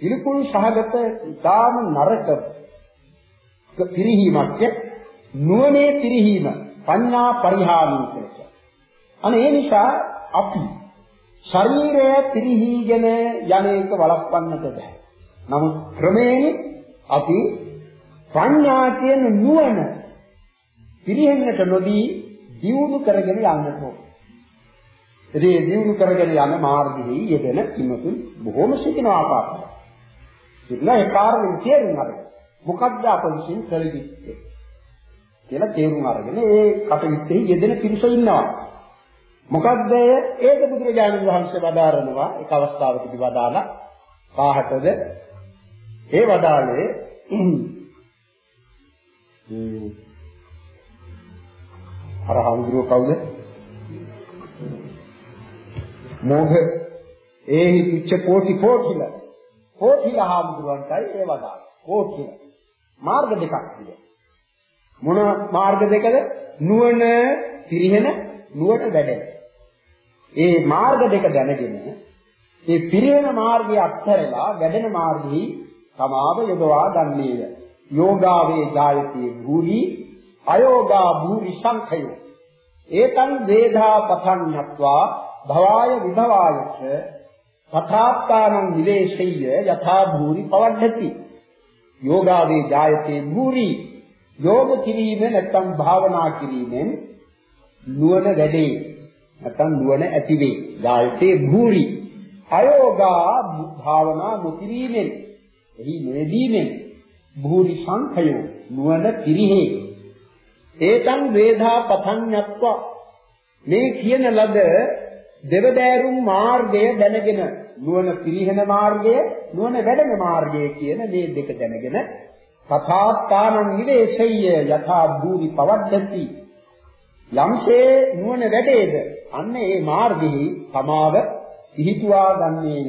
A: පිළිකුල් සහගත ඊටාම නරක පිරිහීමක් නුවණේ පිරිහීම පඤ්ඤා පරිහාමී කියලා. අනේ ඒ නිසා අපි ශරීරය පිරිහීගෙන යන්නේක වළක්වන්නට බෑ. නමුත් ක්‍රමයෙන් අපි ප්‍රඥා කියන නුවණ පිරිහෙන්නට නොදී දියුණු කරගෙන යන්නට ඕනේ. ඒ දියුණු කරගෙන යන මාර්ගයේ යෙදෙන කිමතුන් බොහෝම සිටින ආකාරය. සිටින ඒ කාරණේ තේරුම් අරගෙන මොකද්ද අප විසින් කළ යුත්තේ කියලා තේරුම් අරගෙන ඒ කටයුත්තේ යෙදෙන පිරිස ඉන්නවා. මොකද්ද ඒක බුදුරජාණන් වහන්සේ වදාරනවා එක අවස්ථාවකදී වදාලා කාහටද ඒ වදාලේ අර හඳුරුව කවුද? මෝහ ඒහි පිච්ච කෝටි කෝටිල. කෝටිල හඳුරුවන්ටයි ඒ වදාළ කෝටිල. මාර්ග දෙකක් තියෙනවා මොන මාර්ග දෙකද? නුවණ පිරිහෙන නුවණ වැඩෙන ඒ මාර්ග දෙක දැනගෙන ඒ පිරිහෙන මාර්ගය අත්හැරලා වැඩෙන මාර්ගෙහි සමාව යොදවා ගන්නේය. යෝගාවේ ජායති භූරි අයෝගා භූරි සංඛයෝ ඒතං වේධා පතඤ්ඤත්වා භවාය විභවායච තථාත්තානං නිවේශය්‍ය යථා භූරි පවද්ධති යෝගාවේ ජායතේ භූරි. යෝග කිරීම නැත්නම් භාවනා කිරීමෙන් නුවණ වැඩේ. නැත්නම් නුවණ ඇති වේ ජායතේ භූරි. අයෝගා භාවනා නොකිරීමෙන්. එහි නොයදීමෙන්. භූරි සංඛයෝ. නුවණ පිරිහේ. ඒතං වේධා පතඤ්ඤත්වා. මේ කියන ලද දෙවදෑරුම් මාර්ගය දැනගෙන නුවණ පිරිහෙන මාර්ගය නුවණ වැඩෙන මාර්ගය කියන මේ දෙක දැනගෙන තථාත්තානං නිවේශය්‍ය යථා භූරි පවද්දති. යම්සේ නුවණ වැඩේද? අන්න ඒ මාර්ගෙහි තමාව පිහිටුවා ගන්නේය.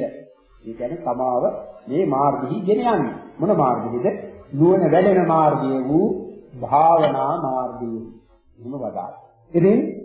A: ඒ කියන්නේ තමාව මේ මාර්ගෙහි ගෙන යන්නේ. මොන මාර්ගෙද? නුවණ වැඩෙන මාර්ගය වූ භාවනා මාර්ගය එහෙම වදාළා. ඉතින්